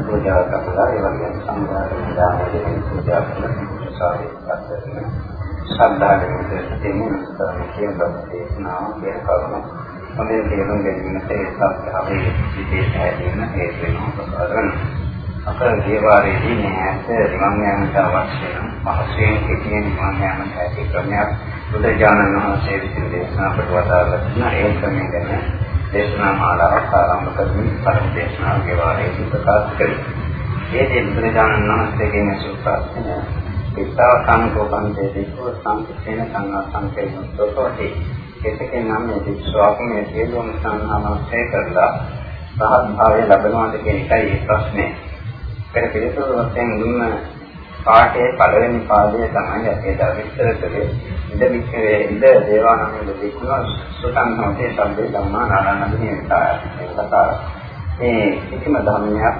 පූජා කරලා ඒ වගේම සම්මාන දානයෙන් පූජා කරන සාහිත්‍යයෙන් ශ්‍රද්ධාවෙන් දෙමුන් ස්ථානයේ කියන දේශනාව කියන කරුණ හොඳින් තේරුම් ගැනීමට ඒ සත්‍යාවේ විදේශ හැදෙන්න හේතු වෙනවා ප්‍රකාරන අපර දේවාරයේදී මේ ඇත්ත නිවන් යාමට අවශ්‍ය නම් පහසෙන් කෙටියෙන් නිවන් යාමට ඇති ක්‍රමයක් බුදුජානක වහන්සේ විසින් දේශනා කොට වදාළා තියෙන ඒ ක්‍රමය ගැන දේශනා මාලාවක් ආරම්භ කරමින් පරම දේශනාවේ වාරයේ ප්‍රකාශ කළේ. ඒ දේ බුදුරජාණන් වහන්සේගේ සූත්‍රය විස්තාව සංකෝපන්තේ දීකෝ සංකේතන සංඝා සංකේතන සෝතෝති. ඒකේ නම් මේ විශ්වාසයේ සියලුම සංහාමස්සේ කරලා සහත් භාවය ලැබෙනවාද කියන එකයි ප්‍රශ්නේ. පෙර පිළිතුරු වශයෙන් දුන්න පාඨයේ පළවෙනි පාදයේ තමයි අපි අද විස්තර කළේ. ඉද වික්‍රේ ඉද දේවානන්ද දෙකුණ සුතං හොතේ සම්බේ ධම්මා නාරායණදී කතා. මේ කිසිම ධර්මයක්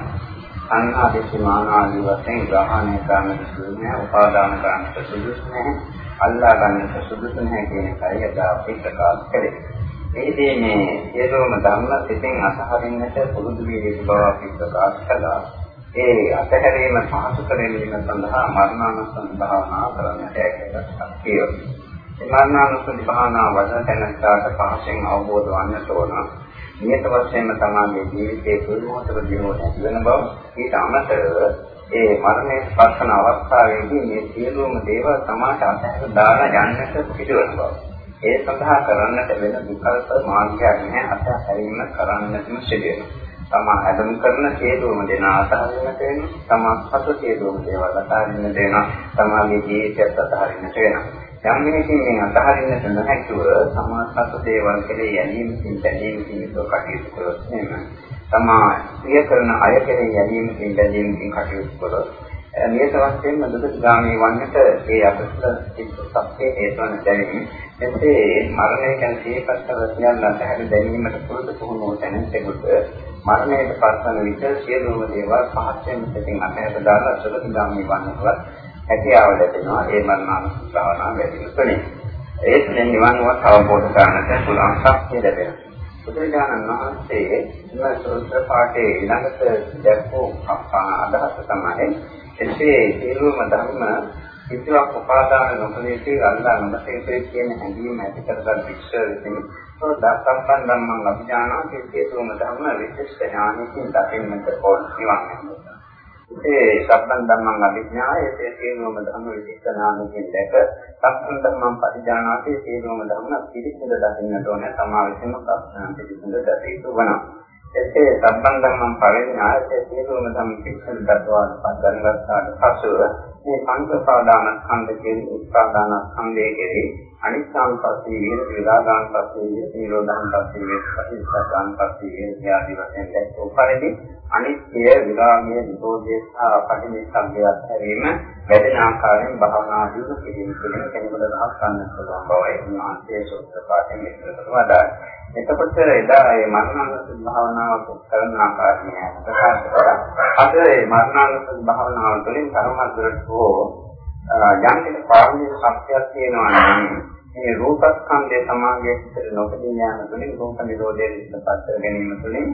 සංහාදිසි මානාදී වශයෙන් ග්‍රහණය කරන්න සුදුසු නැහැ, උපාදාන කරන්න සුදුසු නැහැ, අල්ලා ගන්න සුදුසු නැහැ කියන එකයි අද අපි ප්‍රකාශ කළේ. ඒදී මේ සියලුම ධර්ම සිතින් අසහරින්නට පුරුදු වී බව අපි ප්‍රකාශ කළා. ඒ අතහැරීම පහසු කරගැනීම සඳහා මරණානුස්සති භාවනා කරන්නට කියලා කියනවා. ඒ මරණානුස්සති භාවනා වඩන තැනට පහසෙන් අවබෝධ වන්නට ඕන. නියත වශයෙන්ම තමගේ ජීවිතයේ කුරුමතක දිනුව නැති වෙන බව ඊට අමතරව ඒ මරණය පස්සන අවස්ථාවේදී මේ සියලුම දේවල් සමාජ අතහැර දාලා යන්නට පිටවන බව. ඒ සඳහා කරන්නට වෙන විකල්ප මාර්ගයක් නැහැ අතහැරීම කරන්නටම සිදුවෙනවා. තමා හැදම් කරන සියලුම දෙන අතහරින්නට වෙනවා. තමා පසු සියලුම දේවල් අතහරින්නට වෙනවා. තමාගේ ජීවිතයත් අතහරින්නට වෙනවා. යම් මිනිකින් මේ අතහරින්නට නොහැකිව සමාසත් දේවල් කෙරේ යැලීමකින් බැඳීමකින් යුතුව කටයුතු කළොත් එහෙම තමා ප්‍රිය කරන අය කෙරේ යැලීමකින් බැඳීමකින් කටයුතු කළොත් නියත වශයෙන්ම දුකගාමී වන්නට ඒ අපසල චිත්ත සත්‍යයේ හේතුවන දැනීම එතේ මරණය ගැන සියපත්තව කියන්න අතහැර දැනීමට පුරුදු පුහුණුව තැනෙකට මරණයට පත්වන විට සියලුම දේවල් පහත් වෙන අතහැර දාලා සුගතිගාමී වන්නවත් හැකියාව ලැබෙනවා ඒ මරණානුස්සති භාවනාව වැඩි තුනේ. ඒත් මේ නිවන්වත් අවබෝධ කරගන්නට පුළුවන් ශක්තිය ලැබෙනවා. බුදුරජාණන් වහන්සේ මේ සූත්‍ර පාඨයේ ඊළඟට දැක්වූ අදහස තමයි එසේ සියලුම ධර්ම කිසිවක් උපාදාන නොකලේටි අල්ලා නොමතේ කියන හැඟීම ඇති කරගත් වික්ෂර විසින් සෝදාසම්පන් ධම්මං අභිඥානාති සියලුම ධර්ම විශේෂ ඥානකින් දකින්නට ඕන නිවන්. ඒ සම්බන් ධම්මං අභිඥාය ඒ සියලුම ධර්ම විචක්ෂණාමකින් දැක සම්බන් ධම්මං පරිඥානාති සියලුම ධර්ම පිළිසිඳ දකින්නට ඕන තමා විසින්ම ප්‍රශ්න පිළිසිඳ දකිතු වනවා එසේ සම්බන් ධම්මං පරිඥාය ඒ සියලුම ධර්ම පිළිසිඳ දක්වා පදන්වත්තාට පසුව මේ පංචපාදාන ස්කන්ධ කියන උත්පාදාන ස්කන්ධයේ කෙරෙහි අනිත්‍යංපස්සී විහෙර විරාගාංපස්සී විහෙර නිරෝධාංපස්සී විහෙර පටිච්චසමුප්පාදාංපස්සී විහෙර ආදී වශයෙන් දැක්වූ පරිදි අනිත්‍ය විරාගය නිරෝධය සහ පටිච්චසමුප්පාදය අත්හැරීම වැඩෙන ආකාරයෙන් භාවනා දියුණු කිරීම කියන කෙනෙකුට රහස් ගන්න පුළුවන් බවයි උන්වහන්සේ සූත්‍ර පාඨයෙන් විස්තර කරනවා. එතකොට එදා මේ මරණානුස්සති භාවනාව කරන ආකාරය ප්‍රකාශ කරා. අද මේ මරණානුස්සති භාවනාව තුළින් ධර්මද්දරට හෝ යම් කිසි පාරමිත සත්‍යයක් තියෙනවා නම් මේ රූපස්කන්ධය සමාගයේ සිට නොකදී යාම තුළින් රූප නිරෝධයේ ඉස්සපත් කර ගැනීම තුළින්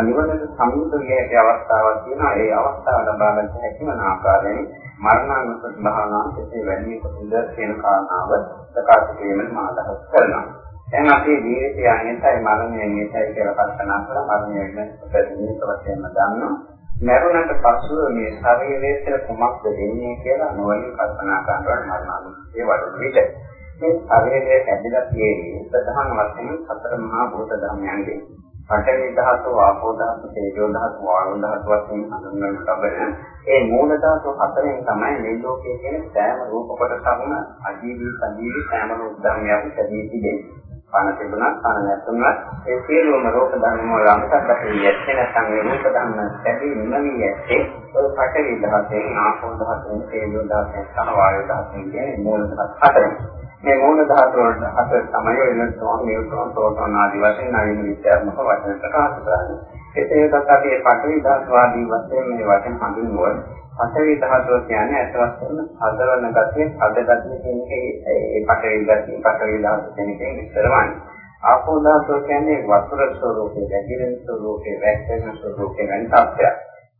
නිවනට සමීප විය අවස්ථාවක් තියෙනවා. ඒ අවස්ථාව ලබා ගන්න හැකිවන ආකාරයෙන් මරණානුස්සති භාවනාව කෙසේ වැඩි කොටද කියන කාරණාව ප්‍රකාශ කිරීමෙන් මා අදහස් කරනවා. දැන් අපේ ජීවිතය අනිත්‍යයි මරණය නියතයි කියලා කල්පනා කරලා මරණය වෙන ප්‍රතිනික වශයෙන්ම දන්නවා. මරුණට පසුව මේ ශරීරයේ කුමක්ද වෙන්නේ කියලා නොවලින් කල්පනා කරනවා මරණානුස්සතිය වඩන විට. මේ ශරීරයේ ඇදලා තියෙන්නේ ප්‍රධාන වශයෙන් සතර මහා භූත ධර්මයන්ගේ පඨවි ධාතු, ආපෝ ධාතු, තේජෝ ධාතු, වායු ධාතු වශයෙන් හඳුන්වන ලබන ඒ මූල ධාතු හතරෙන් තමයි මේ ලෝකයේ තියෙන සෑම රූප කොටසක්ම අජීවී සජීවී සෑම රූප ධර්මයක්ම සැදී තිබෙන්නේ. පණ තිබුණත් පණ නැතුණත් ඒ සියලුම රූප ධර්ම වල අමතකට යැත්තේ නැත්නම් ඒ රූප ධර්ම සැදී නිමවි යැත්තේ ඔය පඨවි ධාතුයෙන්, ආපෝ ධාතුයෙන්, තේජෝ ධාතුයෙන් සහ වායු ධාතුයෙන් කියන මූල ධාතු හතරෙන්. මේ මූල ධාතු වල හතර තමයි වෙන තෝන් නියුට්‍රෝන ප්‍රෝටෝන ආදී වශයෙන් නයින් විද්‍යාත්මක වචන ප්‍රකාශ කරන්නේ. ඒකේ තමයි මේ පඨවි ධාතු ආදී වශයෙන් මේ වචන හඳුන්වන්නේ. පඨවි ධාතුව කියන්නේ අත වශයෙන් හදවන ගතිය, හද ගතිය කියන එකේ ඒ පඨවි ගතිය, පඨවි ධාතු කියන එකේ විස්තරවන්නේ. ආපෝ ධාතුව කියන්නේ වස්තුර ස්වરૂපේ, වැగిරෙන ස්වરૂපේ, වැක්කෙන ස්වરૂපේ වෙන තත්ත්වයක්.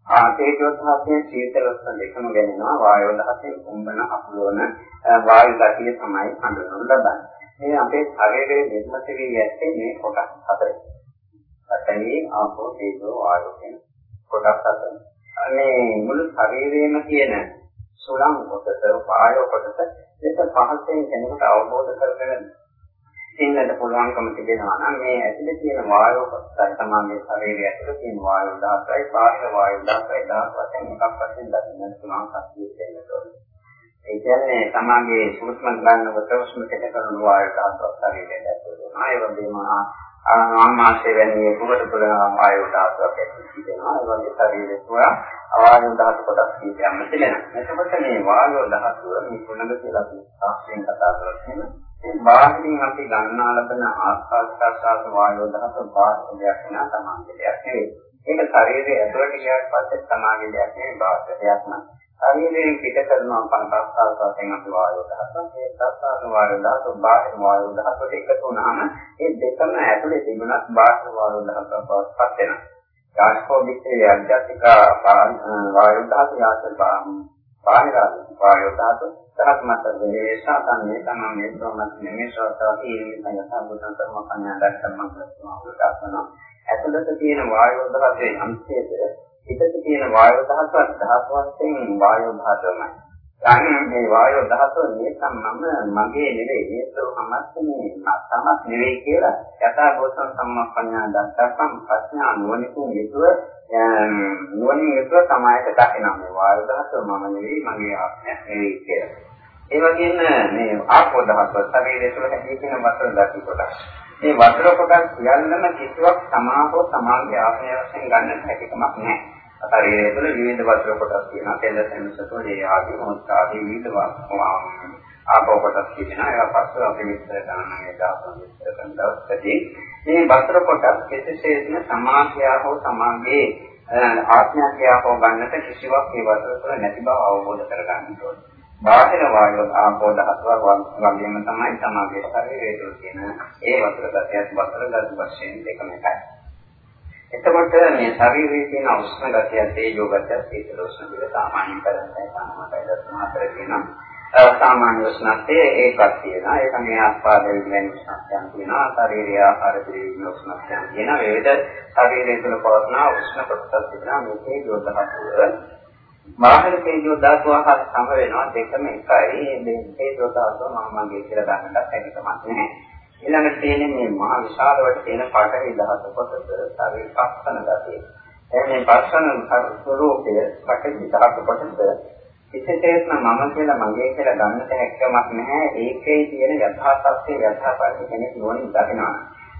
ආ තේජෝ දහයෙන් සීතල උෂ්ණ දෙකම ගැනෙනවා වායෝ දහයෙන් කුම්බන අපලෝන වායු ගතිය තමයි හඳුන්වනු ලබන්නේ. මේ අපේ ශරීරයේ නිර්මිත වී ඇත්තේ මේ කොටස් හතරයි. පඨවි ආපෝ තේජෝ වායෝ කියන කොටස් හතරයි. මේ මුළු ශරීරයේම තියෙන සුලං කොටස, වායෝ කොටස දෙක පහසෙන් කෙනෙකුට අවබෝධ කරගන්න ඉන්නට පුළුවන්කම තිබෙනවා නම් මේ ඇතුලේ තියෙන වායෝ කොටසයි තමයි මේ ශරීරය ඇතුලේ තියෙන වායෝ දහසයි බාහිර වායෝ දහසයි දහස් වශයෙන් එකක් වශයෙන් දකින්න පුළුවන් ශක්තිය තියෙනවා. ඒ කියන්නේ සමාගයේ සූක්ෂම ගන්නකොට උෂ්ම කෙට කරන වායෝ දහසක් ශරීරයට ඇතුලේ වෙනවා. ඒ වගේම ආමාශය වැනි කුමට තුළ වායෝ දහසක් ඇතුලේ තියෙනවා. ඒ වගේ ශරීරය තුළ වායෝ දහස කොටස් කීපයක් තිබෙනවා. එතකොට මේ වායෝ දහස මේ කුණක කියලා අපි සාක්ෂියෙන් කතා කරලා බාහිරින් අපි ගන්නා ලබන ආස්වාද ප්‍රසආස වායෝ දහස බාහිර දෙයක් නා සමාන්තයක් නෙවෙයි. ඒක ශරීරයේ ඇතුළට ගියාට පස්සේ සමාගයේ දෙයක් නෙවෙයි බාහිර දෙයක් නා. ශරීරයෙන් පිට කරනවා පංචස්කාර වශයෙන් අපි වායෝ දහස. ඒ ප්‍රසආස වායෝ දහස බාහිර වායෝ දහසට එකතු වුණාම ඒ දෙකම ඇතුළේ තිබුණත් බාහිර වායෝ දහසක් බවට පත් වෙනවා. යාස්කෝබිකේ අධ්‍යාත්මික වායෝ දහස යාසල් බාහිර වායෝ දහස සහත් මත වේසා තන්නේ තමන්නේ ප්‍රමත් නෙමේ ශ්‍රවතාව කීමෙන් යථාභූතං කර්ම කන්‍යා දක්කම කරනවා. ඇතුළත තියෙන වායෝ දහසේ අංශයේද පිටත තියෙන වායෝ දහසත් දහස් වශයෙන් වායෝ දහසමයි. දැන් මේ වායෝ දහස මේකම මම මගේ නෙවෙයි මේක සමස්තනේ සමස් නෙවෙයි කියලා යථාභූතං සම්මප්පඤ්ඤා දක්කම් ප්‍රඥා නුවණින් යුතුව නුවණින් යුතුව සමායයට දකිනවා මේ වායු දහස මම නෙවෙයි මගේ ආත්මයක් නෙවෙයි කියලා. ඒ වගේම මේ ආපෝ දහස ශරීරය තුළ හැදී තියෙන වතුර දකි කොටස්. මේ වතුර කොටස් සියල්ලම කිසිවක් සමාහෝ සමාගයේ ආත්මය වශයෙන් ගන්නට හැකියාවක් නැහැ. ශරීරය තුළ විවිධ වතුර කොටස් තියෙනවා. තෙල සෙනසතෝ ඒ ආදී මොහොත ආදී විවිධ ආපෝ කොටස් තියෙනවා. ඒවා පස්සේ අපි විස්තර කරනවා මේ දාපන විස්තර කරන දවසදී මේ වතුර කොටස් කිසිසේත්ම සමාගය හෝ සමාගයේ ආත්මයක් හෝ ගන්නට කිසිවක් ඒ වතුර තුළ නැති බව අවබෝධ කරගන්න ඕනේ. බාහිර වායුව ආපෝ ධාතුව වගේම තමයි සමාගයේ ශරීරයේ තුල තියෙන ඒ වතුර ගතියත් වතුර ගති වශයෙන් දෙකම එකයි. එතකොට මේ ශරීරයේ තියෙන උෂ්ණ ගතිය තේජෝ ගතිය සීතල උෂ්ණ විද සාමාන්‍ය කරන්නේ සාමාන්‍යයෙන් දස්ම හතර තියෙනවා. සාමාන්‍ය උෂ්ණත්වයේ ඒකක් තියෙනවා. ඒක මේ ආස්වාද විඳින උෂ්ණත්වයන් තියෙනවා. ශරීරය ආහාර පිළිවින උෂ්ණත්වයන් තියෙනවා. වේද ශරීරය තුළ පවත්න උෂ්ණ කොටස් තියෙනවා. මේ තේජෝ ධාතුව බාහිර තේජෝ ධාතුව හා සම වෙනවා දෙකම එකයි මේ තේජෝ ධාතුව මම මගේ කියලා ගන්නට හැකියාවක් නැහැ ඊළඟට තියෙන්නේ මේ මහ විශාලවට තියෙන පඨවි ධාතු කොටස ශරීර පස්සන ගතිය. එන්නේ පස්සන ස්වરૂපය පඨවි ධාතු කොටස කිසිසේත්ම මම කියලා මගේ කියලා ගන්නට හැකියාවක් නැහැ. ඒකේ තියෙන යථා සත්‍ය යථා පරිදි කෙනෙක් නොවන දකිනවා.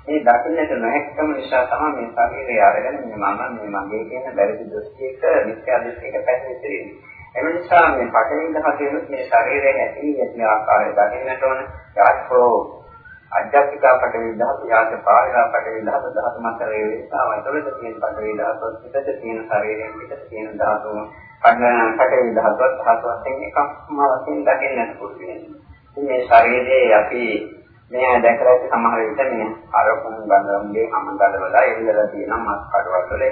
මේ දකින්නට නොහැක්කම නිසා තමයි මේ ශරීරය අරගෙන මේ මම මේ මගේ කියන බැරි දෘෂ්ටියක මිත්‍යා දෘෂ්ටියක පැහැදිලි එම නිසා මේ පඨවි ධාතුවේ මේ ශරීරය ඇති ඇති ආකාරය දකින්නට ඕන. යාත්‍රෝ අධ්‍යාත්මික පඨවි ධාතු යාත පාරිලා පඨවි ධාතු ධාතු මතරේ වේසා වතුලට තියෙන පඨවි ධාතු පිටත තියෙන ශරීරයෙන් පිටත තියෙන ධාතු පඨවි ධාතු ධාතු වශයෙන් එකක්ම වශයෙන් දකින්නට පුළුවන්. මේ ශරීරයේ අපි මේ දැකලා ඇති සමහර විට මේ අරකුණු ගඳම්ගේ හැම ගලවලා එල්ලලා තියෙන මස් කඩවල වල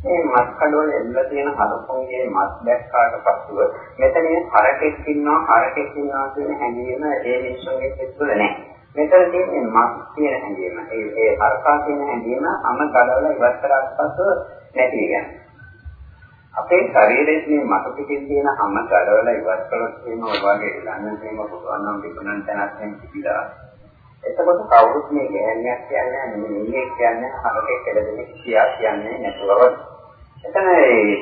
මේ මස් කඩවල එල්ලලා තියෙන හරකුණුගේ මස් දැක්කාට පස්සුව මෙතන හරකෙක් ඉන්නවා හරකෙක් ඉන්නවා කියන හැඟීම ඒ මිනිස්සුන්ගේ සිත්වල නැහැ. මෙතන තියෙන්නේ මස් කියන හැඟීම. ඒ ඒ හරකා කියන හැඟීම හැම ගලවලා ඉවත් කරාට පස්සුව නැති වෙනවා. අපේ ශරීරයේ මේ මත පිටින් තියෙන හැම ගලවලා ඉවත් කළොත් එහෙම ඔය වගේ ගන්න තේම පුළුවන් නම් විකුණන තැනක් නෙමෙයි එතකොට කවුරුත් මේ ගෑණියක් කියන්නේ නෙමෙයි කියන්නේ හරකේ කෙලදෙනෙක් කියා කියන්නේ නැතුව එතන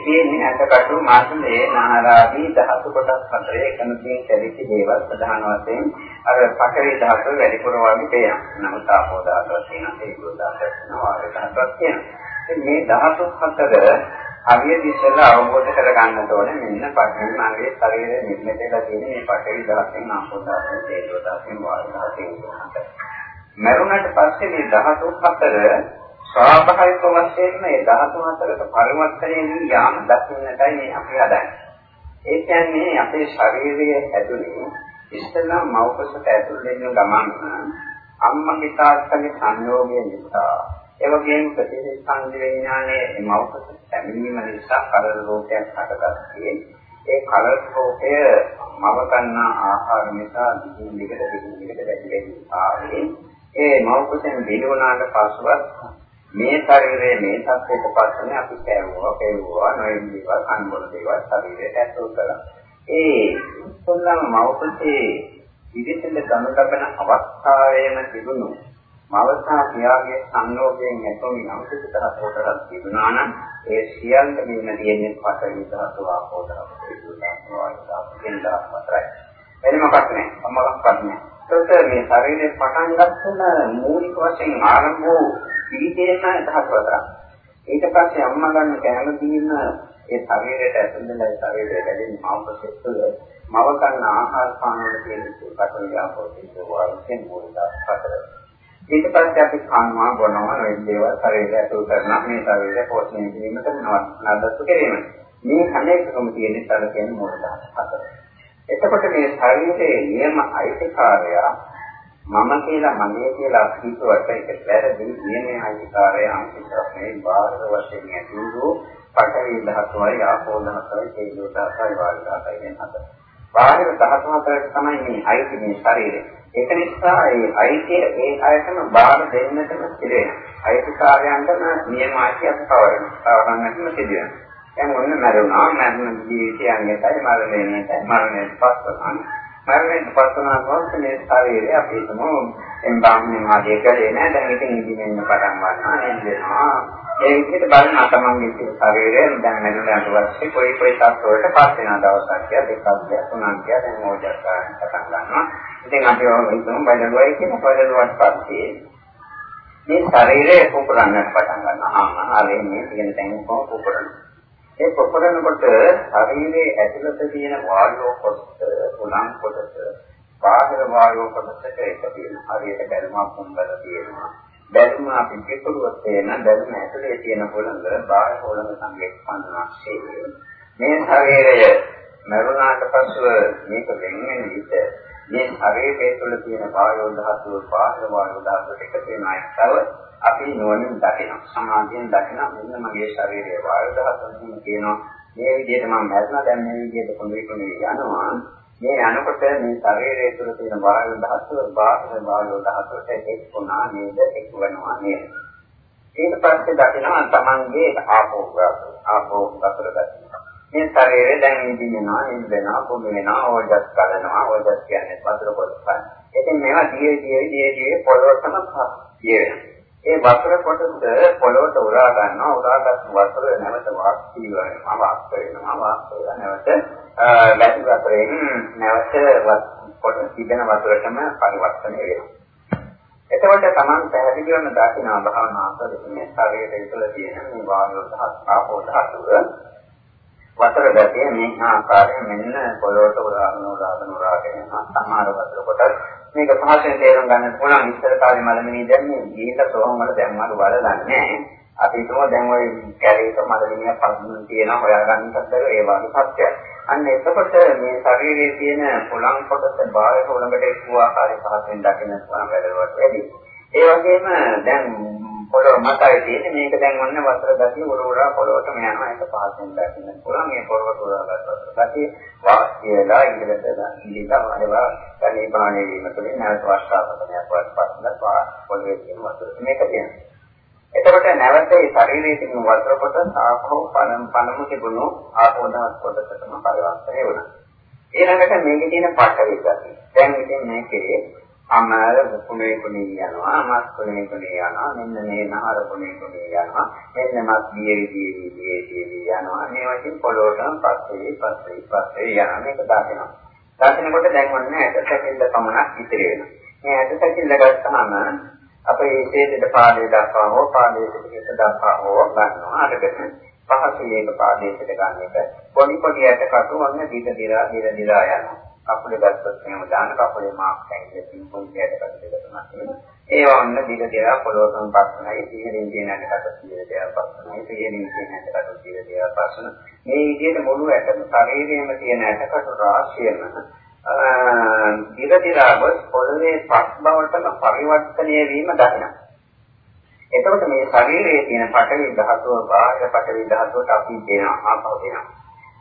තියෙන්නේ අටකටු මාසලේ නාරාදී ධාතු කොටස් හතරේ එකමකින් කැලිච්ච දේවල් ප්‍රධාන වශයෙන් අර පඨවි ධාතුව වැඩිපුර වගේ තියෙනවා. නමුත් ආපෝ ධාතුව තියෙනවා, තේජෝ ධාතුව තියෙනවා, වායු ධාතුව තියෙනවා. මේ ධාතු හතර හරියට ඉස්සෙල්ලා අවබෝධ කරගන්න ඕනේ මෙන්න පඨවි මාර්ගයේ ශරීරයේ නිර්මිත වෙලා තියෙන මේ පඨවි ධාතුවෙන් ආපෝ ධාතුවෙන් තේජෝ ධාතුවෙන් වායු ධාතුවෙන් මරුණට පස්සේ මේ ධාතු හතර ස්වාභාවික වශයෙන්ම මේ ධාතු හතරට පරිවර්තනය වී යාම දකින්නටයි මේ අපි හදන්නේ. ඒ කියන්නේ අපේ ශරීරයේ ඇතුලේ ඉස්සෙල්ලා මව්කසට ඇතුල් වෙන ගමන් අම්මගේ තාත්තගේ සංයෝගය නිසා ඒ වගේම ප්‍රතිසංස්කන්ධ විඥානයේ මෞඛත පැමිණීම නිසා කලර රූපයක් හටගත්තේ. ඒ කලර රූපය මව ගන්නා ආහාර නිසා දිගින් දිගට දිගින් දිගට වැඩි වැඩි ආවේ. ඒ මෞඛතෙන් දිනුනාට පස්සුවත් මේ ශරීරයේ මේ සත්‍යයට පස්සනේ අපි කෑවුවා, පෙව්වා, නොයෙක් දේවල්, අනුබල දේවල් ශරීරයට ඇතුල් කළා. ඒ තුන්නම් මෞඛතේ ඉදිරියට ගනු ලබන අවස්ථාවේම තිබුණු මවසා පියාගේ සංයෝගයෙන් ඇතුළු යම් කිසි තරක් කොටසක් තිබුණා නම් ඒ සියල්ල මෙන්න තියෙන්නේ පතරි ධාතු ආපෝ ධාතු වෙනදා හතරයි. එනි මොකක් නැහැ. මොකක්වත් නැහැ. ඒකට මේ ශරීරයේ පටන් ගන්න මූලික වශයෙන් ආරම්භ වූ පිළිදේන ධාතු හතරක්. ඊට පස්සේ අම්මා ගන්න කැම දීන ඒ ශරීරයට ඇතුළේ ශරීරය දැනෙන මාංශය තුළ මව ගන්න ආහාර පාන වල තියෙන පතරි ආපෝ ධාතු වලින් මූලික හතරයි. ඊට පස්සේ අපි කනවා බොනවා මේ දේවල් ශරීරය ඇතුල් කරනවා මේ ශරීරය පෝෂණය කිරීමට නඩත්තු කිරීම. මේ හැම එකකම තියෙන තල කියන මූල ධාතු හතර. එතකොට මේ ශරීරයේ නියම අයිතිකාරය මම කියලා මගේ කියලා හිතුවට ඒක වැරදි නියමයේ අයිතිකාරය අන්තිමට බාහිර වශයෙන් ඇතුළු පඨවි ධාතුවයි ආපෝ ධාතුවයි තේජෝ ධාතුවයි වායු ධාතුවයි කියන හතර. බාහිර ධාතු හතරට තමයි මේ අයිති මේ ශරීරය. ඒක නිසා ඒ අයිතිය ඒ අයතම බාහිර දෙන්නටම පිළිවෙන. අයිතිකාරයන්ටම නියමාති අපි පවරන. පවරන්නටම සිදුවෙන. දැන් ඔන්න මරුණා මරණ ජීවිතය යන්නේයි මරණයටයි මරණයට පස්සන. මරණයට පස්සන කොහොමද මේ ශරීරය අපි හිතමු එම්බාම්නේ ආදී කරේ නෑ දැන් ඉතින් ඉදින්න පටන් ගන්නවා නේද? ඒ විදිහට බලන තමන්ගේ ශරීරය දැන් නැගිටිනට පස්සේ කොයි කොයි තත්ත්වවලට පස් වෙන දවසක් කියලා දෙකක් දෙක තුනක් කියලා දැන් ඕජස් ගන්න පටන් ගන්නවා. ඉතින් අපි හිතමු බලනවායි කියන බලනවට පස්සේ මේ ශරීරය කුපුරන්නට පටන් ගන්නවා. ආ ආරේ මේ කියන තැන් කුපුරන. ඒ කුපුරනකොට ශරීරයේ ඇතුළත තියෙන වායෝ කොටස, උලන් කොටස, බාහිර වායෝ කොටසට එකතු වෙනවා. හරියට බැලුමක් හොම්බල තියෙනවා. බැලුම අපි පිටුරුවත් තේන බැලුම ඇතුලේ තියෙන පොළඟ බාහිර පොළඟ සංවේක්ෂණාක්ෂේ මේ ශරීරය මරුණාට පසුව මේක වෙන්නේ විට මේ ශරීරය තුළ තියෙන වායෝ ධාතුව බාහිර වායෝ ධාතුවට එකතු වෙන අයතව අපි නුවණින් දකිනවා. සමාධියෙන් දකිනවා. මෙන්න මගේ ශරීරයේ වායෝ ධාතුව කියනවා මේ විදිහට මම මරණ. දැන් මේ විදිහට කොඳේ කොඳේ යනවා. මේ අනකොට මේ ශරීරය තුළ තියෙන වායු ධාතුව බාහිර වායු ධාතුවට එක්ුණා නේද එක්වනවා නේද? ඊට පස්සේ දකිනවා තමන්ගේ ආපෝ ධාතුව ආපෝ ධාතුව දකිනවා. මේ ශරීරය දැන් නිදිනවා නිදෙනවා කුමු වෙනවා ඕජස් කරනවා ඕජස් කියන්නේ වතුර කොටසයි ඉතින් මේවා දියේ දියේ දියේ දියේ පොළොවටම දිය ඒ වතුර කොටස පොළොවට උරා ගන්නවා උරාගත් වතුර නැවත වාක්ෂී වෙනවා වාක්ෂ වෙනවා වාක්ෂ වෙනවා නැවත වැටි වතුරෙන් නැවත කොට තිබෙන වතුරටම පරිවර්තනය වෙනවා. එතකොට Taman පැහැදිලිවම දකිනවා භාවනා කරද්දී මේ ශරීරය තුළ තියෙන මේ වායු දහස් ආපෝ ධාතුව වතුර ගැටේ මේ ආකාරයෙන් මෙන්න පොළොවට උරාගෙන උරාගෙන උරාගෙන සමහර වතුර කොට මේක පහසෙන් තේරුම් ගන්න පුළුවන් ඉස්සර කාලේ මලමිනී දැන්නේ ගිහිල්ලා සෝහම් වල දැම්මම වල දන්නේ අපි හිතමු දැන් ওই කැලේක මලමිනිය පස්සෙන් තියෙන හොයාගන්න කද්දර ඒ වගේ සත්‍යයක්. අන්න එතකොට මේ ශරීරයේ තියෙන පොළං කොටස බාහිර පොළඟට එක්ව ආකාරයෙන් පහසෙන් දකින්න පුළුවන් වැඩවලට වැඩි. ඒ වගේම දැන් පොළොව මතයි තියෙන්නේ මේක දැන් ඔන්න වතුර ගැටි උර උර පොළොවටම යනවා ඒක පහසෙන් දකින්න පුළුවන් මේ පොළොවට උරගත් වතුර ගැටි වාක්‍යලා ඉඳලා ඉඳලා වලවා ගණේ බාහනේ වීම තුළින් නැවත වස්තාවකමක් වස්පස්සන පොළොවේ තියෙන වතුර මේක තියෙනවා. එතකොට නැවත ඒ ශරීරයේ තිබුණු වතුර කොටස ආපහු පනම පනමු තිබුණු ආපෝදහස් කොටසටම පරිවර්තනය වුණා. ඊළඟට මේකේ තියෙන පටවි ගතිය. දැන් ඉතින් මේකේ අමර කුණේ කුණේ යනවා, මස් කුණේ කුණේ යනවා, මෙන්න මේ නහර කුණේ කුණේ යනවා, මෙන්න මස් දියේ දියේ දියේ දියේ යනවා. මේ වගේ පොළොවටම පස්සේ පස්සේ පස්සේ යනවා. මේක දාගෙනවා. දාගෙනකොට දැන් ඔන්න ඇට සැකිල්ල පමණක් ඉතිරි වෙනවා. මේ ඇට සැකිල්ල ගත්තාම අපේ හේතෙට පාදයේ දක්වා හෝ පාදයේ පිට දක්වා හෝ ගන්නවා අරගෙන පහසු මේක පාදයේ පිට ගන්න එක පොඩි පොඩි යට කටු වන්න දිග දිලා දිග දිලා යනවා කකුලේ ගත්තොත් එහෙම දාන කකුලේ මාක් ඇඟිලි සිම්පල් යට කටු දෙක තුනක් තියෙනවා ඒවා වන්න දිග දිලා පොළොවටම පස්සනයි සිහිනින් කියන යට කටු සිහින දෙයක් පස්සනයි සිහිනින් කියන යට කටු සිහින දෙයක් පස්සන මේ විදිහට මුළු ඇටම ශරීරයේම තියෙන යට කටු රාශියම දිග දිගව පොළවේ පස් බවටම පරිවර්තනය වීම දකිනවා. එතකොට මේ ශරීරයේ තියෙන පඨවි ධාතුව බාහිර පඨවි ධාතුවට අපි දෙනවා ආපහු දෙනවා.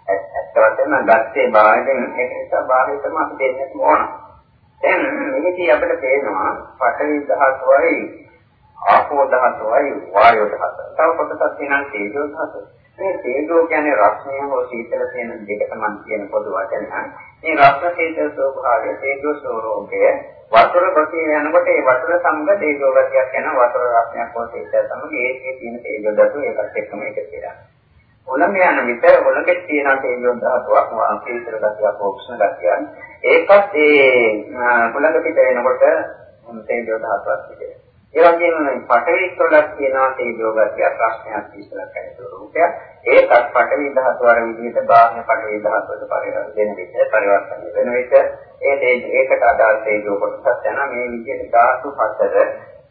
ඇත්ත වශයෙන්ම ගත්තේ බාහිරින් ඒක නිසා බාහිරටම අපි දෙන්න ඕන. දැන් මේකදී අපිට පේනවා පඨවි ධාතුවයි ආපෝ ධාතුවයි වායෝ ධාතුවයි. තව කොටසක් තියෙනවා තේජෝ ධාතුව. මේ තේජෝ කියන්නේ රස්නය හෝ සීතල කියන දෙකට මම කියන පොදු වචනයක්. මේ රස්න සීතල ස්වභාවය තේජෝ ස්වરૂපය වතුර කොටේ යනකොට ඒ වතුර සමග තේජෝ ගතියක් යන වතුර රස්නයක් හෝ සීතල සමග ඒකේ තියෙන තේජෝ ධාතුව ඒකත් එක්කම එකතු වෙනවා. ඔලම යන විට ඔලකේ තියෙන තේජෝ ධාතුවක් සීතල ගතියක් හෝ උෂ්ණ ගතියක්. ඒකත් ඒ කුලඟ පිට වෙනකොට තේජෝ ධාතුවක් පිට. ඒ වගේම පඨවි වලක් තියෙනවා තේජෝ ගතිය ප්‍රශ්නයක් ඉස්සරහ කරේ රූපයක්. ඒකත් පඨවි ධාතු වල විදිහට බාහ්‍ය පඨවි ධාතුවට පරිවර්තන වෙන විට පරිවර්තන වෙන විට ඒ ඒකට අදාළ තේජෝ කොටසක් යන මේ විදිහට ධාතු හතර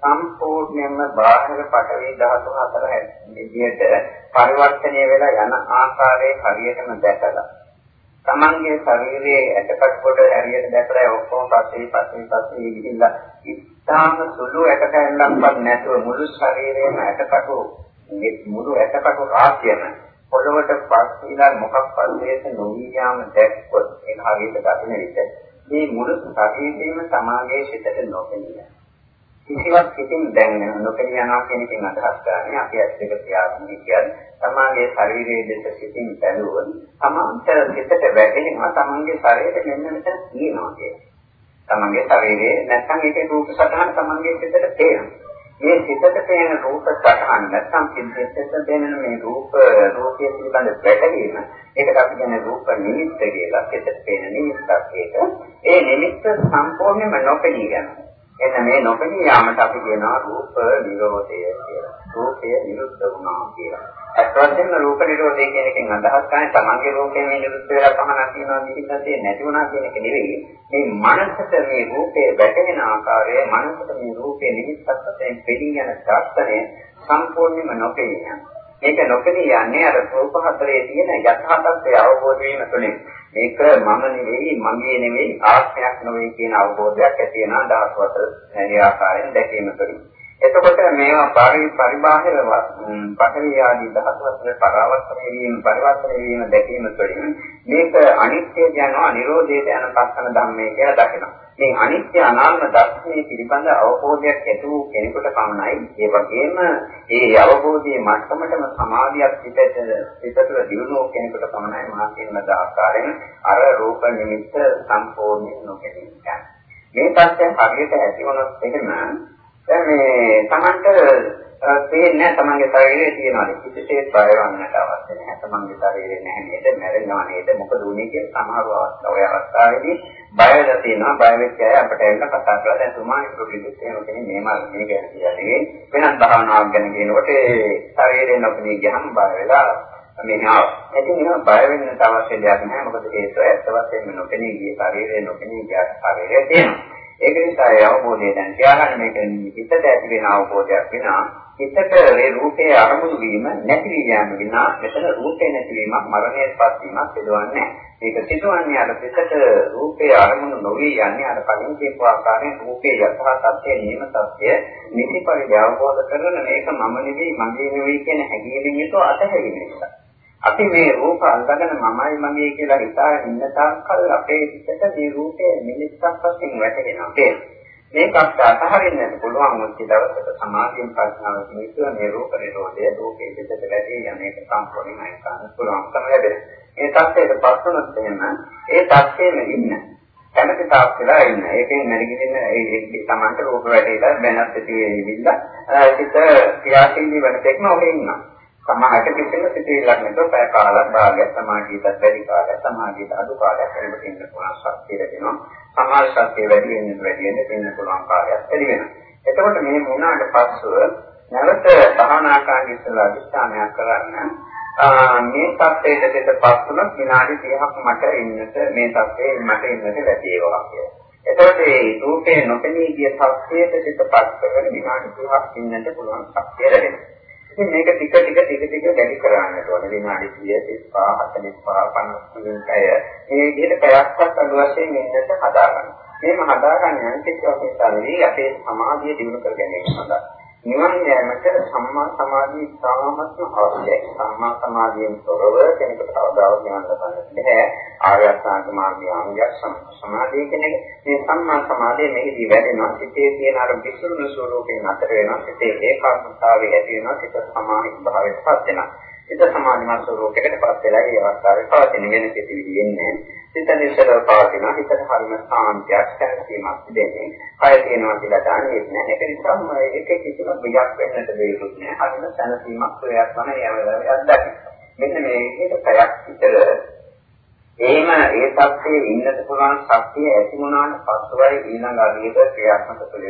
සම්පූර්ණයෙන්ම බාහිර පඨවි ධාතු හතර විදිහට පරිවර්තනය වෙලා යන ආකාරයේ හරියටම දැකලා තමන්ගේ ශරීරයේ ඇටකට කොට හරියට දැකලා ඔක්කොම පස්සේ පස්සේ පස්සේ ගිහිල්ලා ඉතාම සුළු ඇටකැල්ලක්වත් නැතුව මුළු ශරීරයම ඇටකටු මුළු ඇටකටු රාශියම පොළොවට පස්සිලා මොකක්වත් දේශ නොවී යාම දැක්කොත් ඒක හරියට දකින්න විට මේ මුළු ශරීරයම සමාගයේ සිටට නොපෙනිය. කිසිවක් සිතින් දැන් නොපෙනිය යනවා කියන එකෙන් අදහස් කරන්නේ අපි ඇස් දෙක පියාගෙන කියන්නේ සමාගයේ ශරීරයේ දෙස සිතින් බැලුවොත් සමාන්තර සිතට වැටෙනවා තමන්ගේ ශරීරෙ මෙන්න මෙතන තියෙනවා කියන්නේ. තමන්ගේ ශරීරයේ නැත්නම් ඒකේ රූප සටහන තමන්ගේ සිතට පේනවා. මේ සිතට පේන රූප සටහන් නැත්නම් සිතට දැනෙන මේ රූප රූපයේ පිළිබඳ වැටහීම ඒකට අපි කියන්නේ රූප නිමිත්ත කියලා. සිතට පේන නිමිත්තක් ඒක. ඒ නිමිත්ත සම්පූර්ණයෙන්ම නොපෙනී යනවා. එන්න මේ නොපෙනී යාමට අපි කියනවා රූප නිරෝධය කියලා. රූපය නිරුද්ධ වුණා කියලා. අත්වශයෙන්ම රූප නිරෝධය කියන එකෙන් අදහස් කරන්නේ තමන්ගේ රූපේ මේ නිරුද්ධ වෙලා පහනක් තියෙනවා නිහිතසේ නැති වුණා කියන එක නෙවෙයි. මේ මනසට මේ රූපේ වැටෙන ආකාරය මනසට මේ රූපේ නිමිත්තක් වශයෙන් පෙනී යන දර්ශනය සම්පූර්ණයෙන්ම නොපෙනී යනවා. මේක නොපෙනී යන්නේ අර රූප හතරේ තියෙන යථා තත්ත්වය අවබෝධ වීම තුළින්. මේක මම නෙවෙයි, මගේ නෙවෙයි, ආත්මයක් නෙවෙයි කියන අවබෝධයක් ඇති වෙනා දහස් වතර මේ ආකාරයෙන් දැකීම තුළින්. එතකොට මේවා පරි පරිබාහිර පඨවි ආදී ධාතු වල පරාවර්තන වීම පරිවර්තන වීම දැකීම තුළින් මේක අනිත්‍ය යනවා නිරෝධයට යන පස්සන ධම්මේ කියලා දකිනවා. මේ අනිත්‍ය අනාත්ම දර්ශනය පිළිබඳ අවබෝධයක් ඇති වූ කෙනෙකුට පමණයි ඒ වගේම ඒ අවබෝධයේ මට්ටමටම සමාධියක් පිටට පිටතට දියුණු කෙනෙකුට පමණයි මා කියන ආකාරයෙන් අර රූප නිමිත්ත සම්පූර්ණයෙන් නොකෙන්නේ. මේ තත්ත්වය හරියට ඇති වුණොත් එහෙම දැන් මේ Tamanට තේන්නේ තමන්ගේ ශරීරයේ තියනවාද කිසිසේත් බය වන්නට අවශ්‍ය නැහැ. තමන්ගේ ශරීරේ නැහැ නේද? මැරෙනවා නේද? මොකද උනේ කියලා සමහර අවස්ථාව ඔය අවස්ථාවේදී බයද තියෙනවා. බය වෙච්ච අය අපිට එන්න කතා කරලා දැන් තුමා ඉන්ට්‍රොඩියුස් කරන කෙනෙක් මේ මාර්ග මේ ගැන කියන්නේ වෙනත් භාවනාවක් ගැන කියනකොට ඒ ශරීරේ නොපෙනී ගියහම බය වෙලා මෙහා ඉතින් ඒක බය වෙන්න අවශ්‍ය දෙයක් නැහැ. මොකද ඒක ඇත්ත වශයෙන්ම නොපෙනී ගිය ශරීරේ නොපෙනී ගිය ශරීරය තියෙනවා. ඒක නිසා ඒ අවබෝධය දැන් තියාගන්න මේක හිතට ඇති වෙන අවබෝධයක් වෙනවා. හිතට ඒ රූපේ අරමුණු වීම නැති වී යාම විනා මෙතන රූපේ නැතිවීමක් මරණයට පත් වීමක් සිදුවන්නේ මේක සිදුවන්නේ අර පිටට රූපේ අරමුණු නොවි යන්නේ අර කලින් කියපු ආකාරයෙන් රූපේ යථා තත්ත්වය නියම තත්ත්වය නිසි පරිදි අවබෝධ කරගෙන මේක මම නෙවෙයි මගේ නෙවෙයි කියන හැඟීමෙන් යුතුව අතහැරීම නිසා. අපි මේ රූප අල්ලගෙන මමයි මගේ කියලා හිතාගෙන ඉන්න තාක්කල් අපේ පිටට මේ රූපේ නිමිත්තක් වශයෙන් වැටෙනවා. මේකත් අතහරින්නට පුළුවන් මුත්‍ති දවසක සමාධියෙන් ප්‍රඥාවෙන් යුතුව මේ රූප නිරෝධය රූපේ පිටට වැටී යන එක සම්පූර්ණයෙන්ම කරන්න පුළුවන් තමයි ලැබෙන්නේ. මේ தත්ත්වයට පස්සනොත් එහෙම ඒ தත්ත්වෙම ඉන්න. කැමති තාක් වෙලා ඉන්න. ඒකෙන් නැගිටින්න ඒ තමන්ට රූප වැටේලා දැනත් ඇති වෙවිලා හිත ක්‍රියාශීලී වෙන තෙක්ම ඔහේ ඉන්නවා. සමාහයට කිසිම සිතිවිල්ලක් නැතුව පැය කාලක් භාගයක් සමාධියට වැඩි කාලයක් සමාධියට අඩු කාලයක් වෙනකොට ඉන්න පුළුවන් ශක්තිය ලැබෙනවා. සමාධි ශක්තිය වැඩි වෙන වැඩි වෙන ඉන්න පුළුවන් කාලයක් වැඩි වෙනවා. එතකොට මේ වුණාට පස්සෙ නැවත භාවනාකාරී ඉස්සලා අධිෂ්ඨානයක් කරන්න මේ තත්ත්වයට දෙතපස් තුනක් විනාඩි 30ක් මට ඉන්නට මේ තත්ත්වයේ මට ඉන්නට ලැබේවා කියලා. එතකොට මේ රූපේ නොපෙනී ගිය තත්ත්වයට දෙතපස් කරගෙන විනාඩි 30ක් ඉන්නට පුළුවන් ශක්තිය ලැබෙනවා. ඉතින් මේක ටික ටික ටික ටික වැඩි කරන්නට ඕනේ විනාඩි 30 35 45 50 පැය මේ විදිහට පැයක්වත් අඩු වශයෙන් ඉන්නට හදාගන්න. මේක හදාගන්න යන කිසිවක් නිසා නෙවෙයි අපේ සමාධිය දිනු කර ගැනීම සඳහා. නිවන් යෑමට සම්මා සමාධිය ඉතාමත්ම අවශ්‍යයි. සම්මා සමාධියෙන් තොරව කෙනෙකුට කවදාවත් නිවන් ලබන්න බැහැ. ආර්ය අෂ්ටාංග මාර්ගය අංගයක් සමාධිය කෙනෙක් මේ සම්මා සමාධිය මෙහිදී වැඩෙනවා. සිතේ තියෙන අර විසුණු ස්වરૂපේ නතර වෙනවා. සිතේ ඒකාග්‍රතාවය ඇති වෙනවා. සිත සමාහිත භාවයට පත් වෙනවා. සිත සමාධිමත් ස්වરૂපයකට පත් වෙලා ඒ අවස්ථාවේ පවතින වෙන සිතිවිලි එන්නේ. සිත නිසරව පවතින හිතට හරිම සාන්තියක් සැලසීමක් දෙන්නේ. කය තියෙනවා කියලා දන්නේ නැහැ. ඒක නිසා ඒක කිසිම බියක් වෙන්නට දෙයක් නෑ. හරිම සැලසීමක් ප්‍රයක් වන යවලක් දකින්න. මෙන්න මේකේ පැයක් විතර එහෙම ඒ තත්ත්වයේ ඉන්නත් පුළුවන් ශක්තිය ඇති වුණාට පස්සෙයි ඊළඟ අධික ක්‍රියාත්මක කළ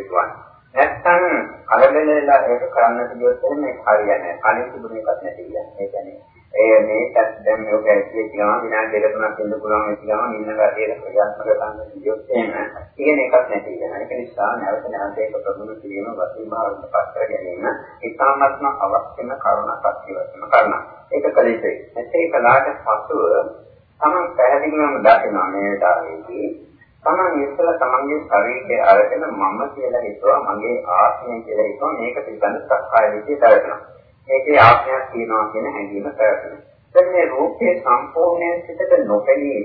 යුතුයි. නැත්තම් කලබලලා ඒක කරන්නට ගියොත් එහෙම හරියන්නේ නැහැ. කලින් තිබුණ එකක් නැති කියන්නේ. ඒ කියන්නේ ඒ මේකත් දැන් මේක ඇතුලේ කියනවා විනාඩි දෙක තුනක් ඉන්න පුළුවන් වෙච්ච ගමන් ඉන්න ගතියට ක්‍රියාත්මක කරන්න ගියොත් එහෙම කියන එකක් නැති වෙනවා. ඒක නිසා නැවත නැවත ඒක ප්‍රගුණ කිරීම වශයෙන් භාවිත පස්තර ගැනීම ඉතාමත්ම අවශ්‍යම කරුණක් අත්‍යවශ්‍යම කරුණක්. ඒක කළ යුතුයි. එසේ කළාට පසුව තමන් පැහැදිලිවම දකිනවා මේ විතරේදී තමන් ඉස්සෙල්ලා තමන්ගේ ශරීරය අරගෙන මම කියලා හිතුවා මගේ ආත්මය කියලා හිතුවා මේක පිළිබඳ සක්කාය විදියට කරනවා. මේකේ ආත්මයක් තියෙනවා කියන හැඟීම කරගෙන. දැන් මේ රූපේ සම්පූර්ණයෙන් සිටට නොපෙනී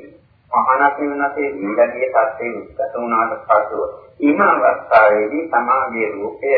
මහානත් වෙනසේ ඉන්ද්‍රිය සත්‍යයේ උත්සත වුණාට පසු ඊම අවස්ථාවේදී තමාගේ රූපය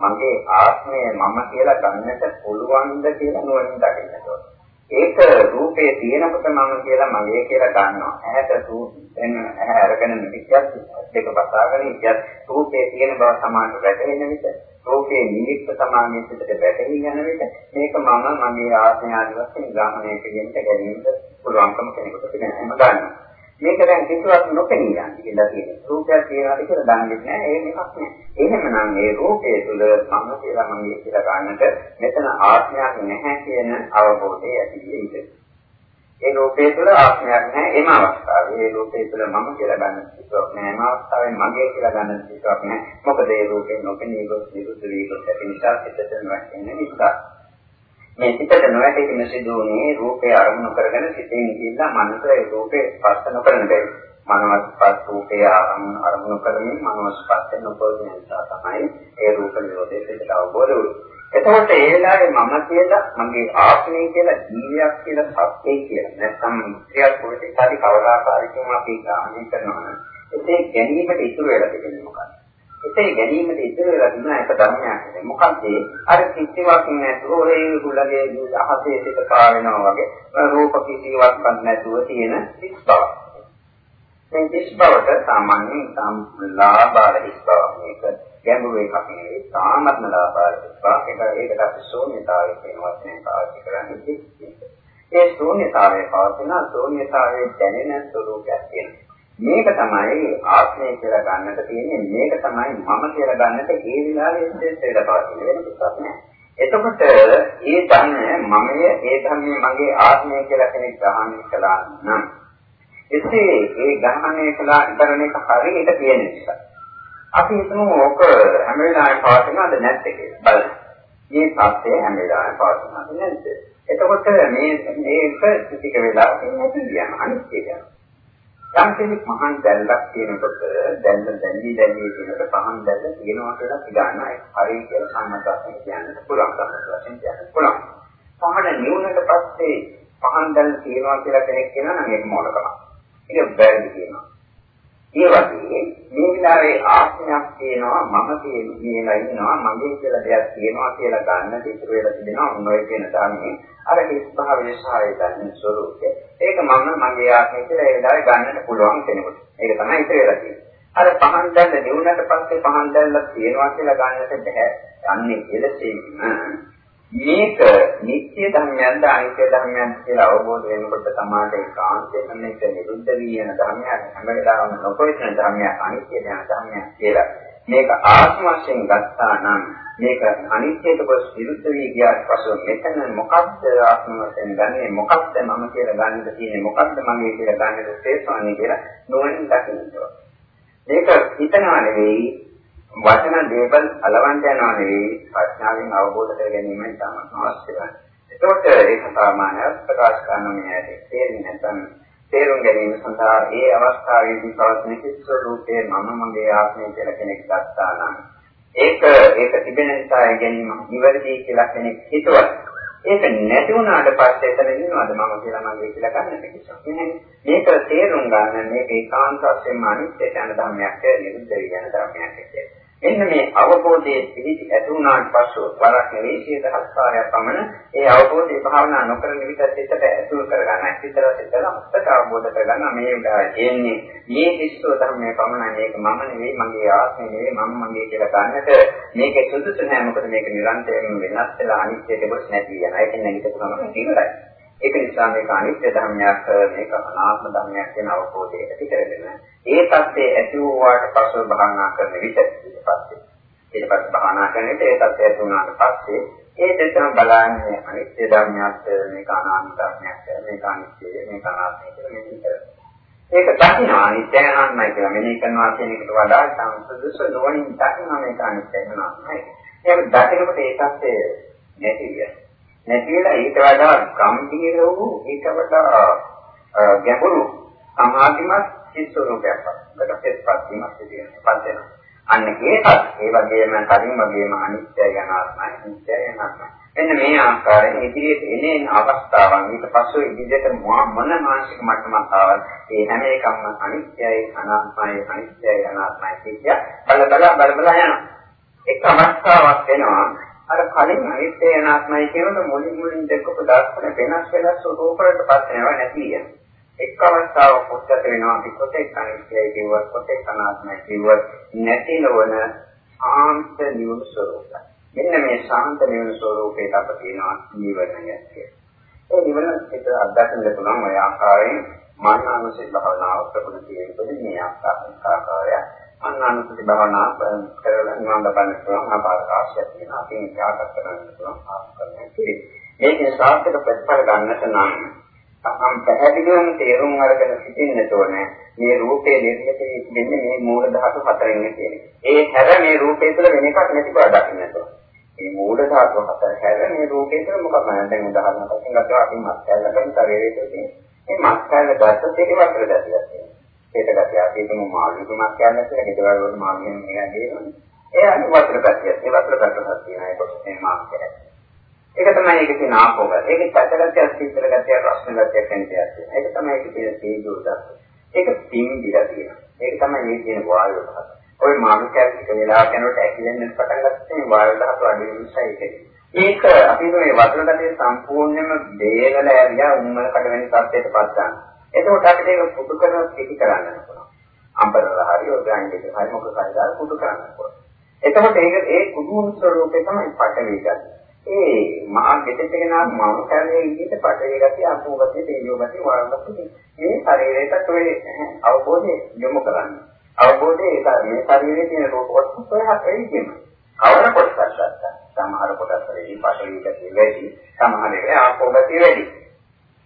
මගේ ආත්මය මම කියලා ගන්නට පුළුවන්ද කියලා නුවණින් දකින්නට ඕනේ. ඒක රූපේ තියෙනකොට මම කියලා මගේ කියලා ගන්නවා. ඇහැට රූපෙන් ඇහැ අරගෙන නිවිච්චත් දෙක බසාගෙන ඉච්චත් රූපේ තියෙන බව සමානට වැටහෙන විට රූපේ නිවිච්ච සමානයේ සිටට වැටහි යන විට මේක මම මගේ ආත්මය ආදි වශයෙන් ග්‍රහණය කිරීමට ගැනීමට පුළුවන්කම කෙනෙකුට තිබෙනවා ගන්නවා. මේක දැන් කිසිවක් නොපෙනී යන්නේ කියලා තියෙනවා. රූපයක් තියනවාද කියලා දන්නේ නැහැ. ඒක එකක් නෑ. එහෙමනම් මේ රූපය තුළ මම කියලා මම කියලා ගන්නට මෙතන ආත්මයක් නැහැ කියන අවබෝධය ඇති විය යුතුයි. ඒ රූපය තුළ ආත්මයක් නැහැ එම අවස්ථාවේ. ඒ රූපය තුළ මම කියලා ගන්න කිසිවක් නැහැ. එම අවස්ථාවේ මගේ කියලා ගන්න කිසිවක් නැහැ. මොකද ඒ රූපේ නොපෙනී ගොස් නිරුද්ධ වී ගොස් ඇති නිසා සිතට නොවැටෙන නිසා. මේ සිතට නොවැටීම සිදු වුණේ රූපය අරමුණු කරගෙන සිතෙන් ගිහිල්ලා මනස ඒ රූපේ ස්පර්ශ නොකරන බැරි. මනෝස් ස්පර්ශ රූපය අරමුණු කරමින් මනෝස් ස්පර්ශ නොකරන නිසා තමයි ඒ රූප නිරෝධය සිතට අවබෝධ වෙන්නේ. එතකොට ඒ වෙලාවේ මම කියලා මගේ ආත්මය කියලා ජීවියක් කියලා සත්‍යය කියලා නැත්නම් ක්‍රියා පොතේ සාදි කවදාකාරකින් අපි ග්‍රහණය කරනවා නම් ඒකේ ගැනීමට ඉතුරු වෙලා තිබෙන්නේ මොකක්ද? ඒකේ ගැනීමට ඉතුරු වෙලා තිබුණ එක ධර්මයක්. මොකක්ද? අර කිසිවක් නැතුව ඒ ගුලගේ අහසේ සිට පාවෙනවා වගේ රූප කිසිවක් නැතුව තියෙන සිත් බව. මේ සිත් බවට සාමාන්‍යයෙන් සම්ලාභාල සිත් බව මේක ගැඹුරු එකක් නෙවෙයි. සාමත්ම ලාභාල සිත් බව. ඒක ඒකට අපි ශූන්‍යතාවය කියන වචනේ පාවිච්චි කරන්නේ. ඒ ශූන්‍යතාවයේ පවතින ශූන්‍යතාවයේ දැනෙන ස්වરૂපයක් තියෙනවා. මේක තමයි ආත්මය කියලා ගන්නට තියෙන්නේ මේක තමයි මම කියලා ගන්නට ඒ විලාසයේ ඉස්සෙල්ලා පවතින වෙන කිසිවක් නෑ. එතකොට ඒ ධර්මය මමයේ ඒ ධර්මයේ මගේ ආත්මය කියලා කෙනෙක් ග්‍රහණය කළා නම් එසේ ඒ ග්‍රහණය කළා කරන එක හරියට කියන නිසා අපි හිතමු ඕක හැම වෙලාවෙම පවතිනවද නැද්ද කියලා බලන්න. මේ පස්සේ හැම වෙලාවෙම පවතිනවද නැද්ද? එතකොට මේ මේක ටික වෙලාවකින් නැති යනවා අනිත් එක යනවා. යම් කෙනෙක් පහන් දැල්ලක් තියෙනකොට දැල්ල දැල්ලි දැල්ලි කියනකොට පහන් දැල්ල තියෙනවා කියලා පිළිගන්න ඒක හරි කියලා සම්මතයෙන් කියන්න පුළුවන් සම්මතයෙන් කියන්න පුළුවන්. පහන නිවුනට පස්සේ පහන් දැල්ල තියෙනවා කියලා කෙනෙක් කියනවා නම් ඒක මොනකම. ඒක බැරිද කියනවා. ඒ වගේ මේ විලාවේ ආත්මයක් තියෙනවා මම කියලා ඉන්නවා මගේ කියලා දෙයක් තියෙනවා කියලා ගන්න ඉතුරු වෙලා තිබෙනවා මොනවයි කියන ධර්මයේ. අර හිස් භාවයේ සාය ගන්න ස්වરૂපය ඒක මම මගේ ආත්මය කියලා ඒ විලාවේ ගන්නට පුළුවන් කෙනෙකුට. ඒක තමයි ඉතුරු වෙලා තියෙන්නේ. අර පහන් දැල්ල නිවුනට පස්සේ පහන් දැල්ල තියෙනවා කියලා ගන්නට බැහැ. යන්නේ කෙලෙසීම මේක නිත්‍ය ධර්මයන්ද අනිත්‍ය ධර්මයන්ද කියලා අවබෝධ වෙනකොට තමයි ඒකාන්තයෙන් මේක නිරුද්ධ වී යන ධර්මයක් හැමදාම නොපොයින ධර්මයක් අනිත්‍ය යන ධර්මයක් කියලා. මේක ආත්ම වශයෙන් ගත්තා නම් මේක අනිත්‍යයට පොස් විරුද්ධ වී ගියාට පසු මෙතන මොකක්ද ආත්ම වශයෙන් ගන්නෙ මොකක්ද මම කියලා ගන්නද තියෙන්නේ මොකක්ද මගේ කියලා ගන්නද තේසවන්නේ කියලා නොවනින් දකින්න ඕනේ. මේක හිතනවා නෙවෙයි වචන දේවල් අලවන්ට යනවා නෙවෙයි ප්‍රඥාවෙන් අවබෝධ කර ගැනීම තමයි අවශ්‍යයි. එතකොට ඒක සාමාන්‍ය ප්‍රකාශ කරන මේ තේරෙන්නේ නැත්නම් තේරුම් ගැනීම සඳහා ඒ අවස්ථාවේදී පවතින කිසිම රූපේ මම මගේ ආත්මය කියලා කෙනෙක් ගත්තා නම් ඒක ඒක තිබෙන නිසා ඒ ගැනීම නිවැරදි කියලා කෙනෙක් හිතුවා. ඒක නැති වුණාට පස්සේ එතන ඉන්නවද මම කියලා මගේ කියලා ගන්නට කිව්වා. මේක තේරුම් ගන්න මේක ඒකාන්ත වශයෙන්ම අනිත්‍ය යන ධර්මයක් නිරුද්ධ වෙන ධර්මයක් කියලා. එන්න මේ අවබෝධයේ පිහිටි ඇති වුණාට පස්සෙ වරක් නෙවෙයි සිය දහස් කාර්යයක් පමණ ඒ අවබෝධයේ භාවනා නොකරන විට සිතට ඇතුල් කරගන්න සිතට සිතට අත්‍යත අවබෝධ කරගන්න මේ එන්නේ මේ විශ්ව ධර්මයේ පමණයි. මේක මම නෙවෙයි මගේ ආත්මය නෙවෙයි මම මගේ කියලා ගන්නට මේකේ සුදුසු නෑ. මොකද මේක නිරන්තරයෙන් වෙනස් වෙලා අනිත්‍යයට ගොස් නැති යන ඒක නැගිට තමයි ඉවරයි. ඒක නිසා මේක අනිත්‍ය ධර්මයක් මේක අනාත්ම ධර්මයක් කියන අවබෝධය ඇති කරගෙන ඒ தත්ත්වයේ ඇති වූාට පසු භාවනා කරන විට ඊට පස්සේ ඊට පස්සේ භාවනා කරන විට ඒ தත්ත්වය ඇති වුණාට පස්සේ ඒ දෙතම බලන්නේ අනිත්‍ය ධර්මයක් මේක අනාත්ම ධර්මයක් මේක අනිත්‍ය මේක අනාත්මය කියලා මෙනෙහි කරනවා. ඒක දකින්න අනිත්‍ය අනාත්මයි කියලා මෙනෙහි කරනවා කියන එකට වඩා සංසුදුසු නොවනින් දකින්න මේක අනිත්‍ය අනාත්මයි. එහෙනම් දකිනකොට ඒ தත්ත්වය නැති වෙනවා. නැති වෙලා ඊට වඩා ගම්භීර වූ ඊට වඩා ගැඹුරු සමාධිමත් සිස්වරූපයක් අපිට පෙත්පත් වීමක් සිදුවෙනවා වෙනවා. අන්න ඒකත් ඒ වගේම කලින් වගේම අනිත්‍යය අනාත්මයි අනිත්‍යය අනාත්මයි. එන්න මේ ආකාරයෙන් ඉදිරියට එන අවස්ථාවන් ඊට පස්සේ ඉදිරියට මොන මානසික මට්ටමක් ආවත් ඒ හැම එකක්ම අනිත්‍යයි අනාත්මයි අනිත්‍යයි අනාත්මයි කිය බල බල බල බල යනවා. එක් අවස්ථාවක් වෙනවා අර කලින් අනිත්‍ය අනාත්මයි කියනකොට මුලින් මුලින් දැක්කපු දර්ශන වෙනස් වෙනස් ස්වරූපවලට පත් වෙනවා නැති වෙන. එක් අවස්ථාවක් පුස්තක වෙනවා අපි කොටෙක් අනිත්‍යයි කිව්වත් කොටෙක් අනාත්මයි කිව්වත් නැති නොවන ආන්ත නිවන ස්වરૂපය. මෙන්න මේ ශාන්ත නිවන ස්වરૂපයට අප කියනවා නිවනය කියලා. ඒ නිවන එක අත්දකින්න පුළුවන් ඔය ආකාරයෙන් මනෝනුසී භාවනාව ප්‍රගුණ කිරීමෙන් මේ ආකාරය අනානුසති භාවනා කරලා නිවන් ලබන්න පුළුවන් ආකාශයක් තියෙනවා. අපි යාගත කරන්න පුළුවන් ආකාරයක් තියෙනවා. මේකේ සාර්ථක ප්‍රතිඵල ගන්නට නම් අපම් පැහැදිලිවම තේරුම් අරගෙන සිටින්නට ඕනේ. මේ රූපේ නිර්මිත වෙන්නේ මේ මූල ධාතු හතරෙන් කියන්නේ. ඒ හැර මේ රූපේ තුළ වෙන එකක් නැති බව දකින්නට ඕනේ. මේ මූල ධාතු හතර හැර මේ රූපේ තුළ මොකක්ද දැන් උදාහරණයක් වශයෙන් ගත්තා අපි මස් කැල්ලකින් ශරීරයේ තියෙන. මේ මස් කැල්ල ගත්තොත් ඒක වතුර දැසියක් තියෙනවා. ඒක ගැතිය අපි හිතමු මාළුකමක් කියන්නේ කියලා හිතවල වල මාළුෙන් මෙයා කියනවනේ. ඒ අනිත් වතුර පැතිය. ඒ වතුර පැත්තක් තියෙන ඒක මේ මාක්කේ. ඒක තමයි ඒකේ තියෙන ආපෝග. ඒකේ චතගතිය, සීතල ගතිය, රස්න ගතිය කියන්නේ. ඒක තමයි ඒකේ තියෙන තේජෝ දස්ස. ඒක පින්දිලා තියෙනවා. ඒක තමයි මේ තියෙන වායුව පහත. ওই මානුකයක් එක වෙලාවක් යනකොට ඇකිලෙන්න පටන් ගත්තේ වායු දහතු අඩු වෙන නිසා ඒකයි. ඒක අපි මේ වතුර ගතිය සම්පූර්ණයෙන්ම බේරලා ඇරියා උම්මල කඩ වෙන තත්ත්වයට පත් ගන්නවා. එතකොට අපිට ඒක පුදු කරන පිටි කරන්න පුළුවන්. අම්බරලා හරි ඔර්ගානික් එක හරි මොකක් හරි දාලා පුදු කරන්න පුළුවන්. එතකොට ඒක ඒ කුඩුණු ස්වරූපේ තමයි පටවි ගන්න. ඒ මහා දෙතේගෙන මානු කරන්නේ විදිහට පටවි ගතිය අසු ගතිය තේජෝ ගතිය වායු ගතිය මේ ශරීරයට ඔය අවබෝධය යොමු කරන්න. අවබෝධය ඒක මේ ශරීරයේ තියෙන රූප කොටස් ඔය හතරේ කියනවා. කවර කොටසක් ගත්තා. සමහර කොටස් වලදී පටවි ගතිය වැඩි, සමහර ඒවා ආපෝ ගතිය වැඩි.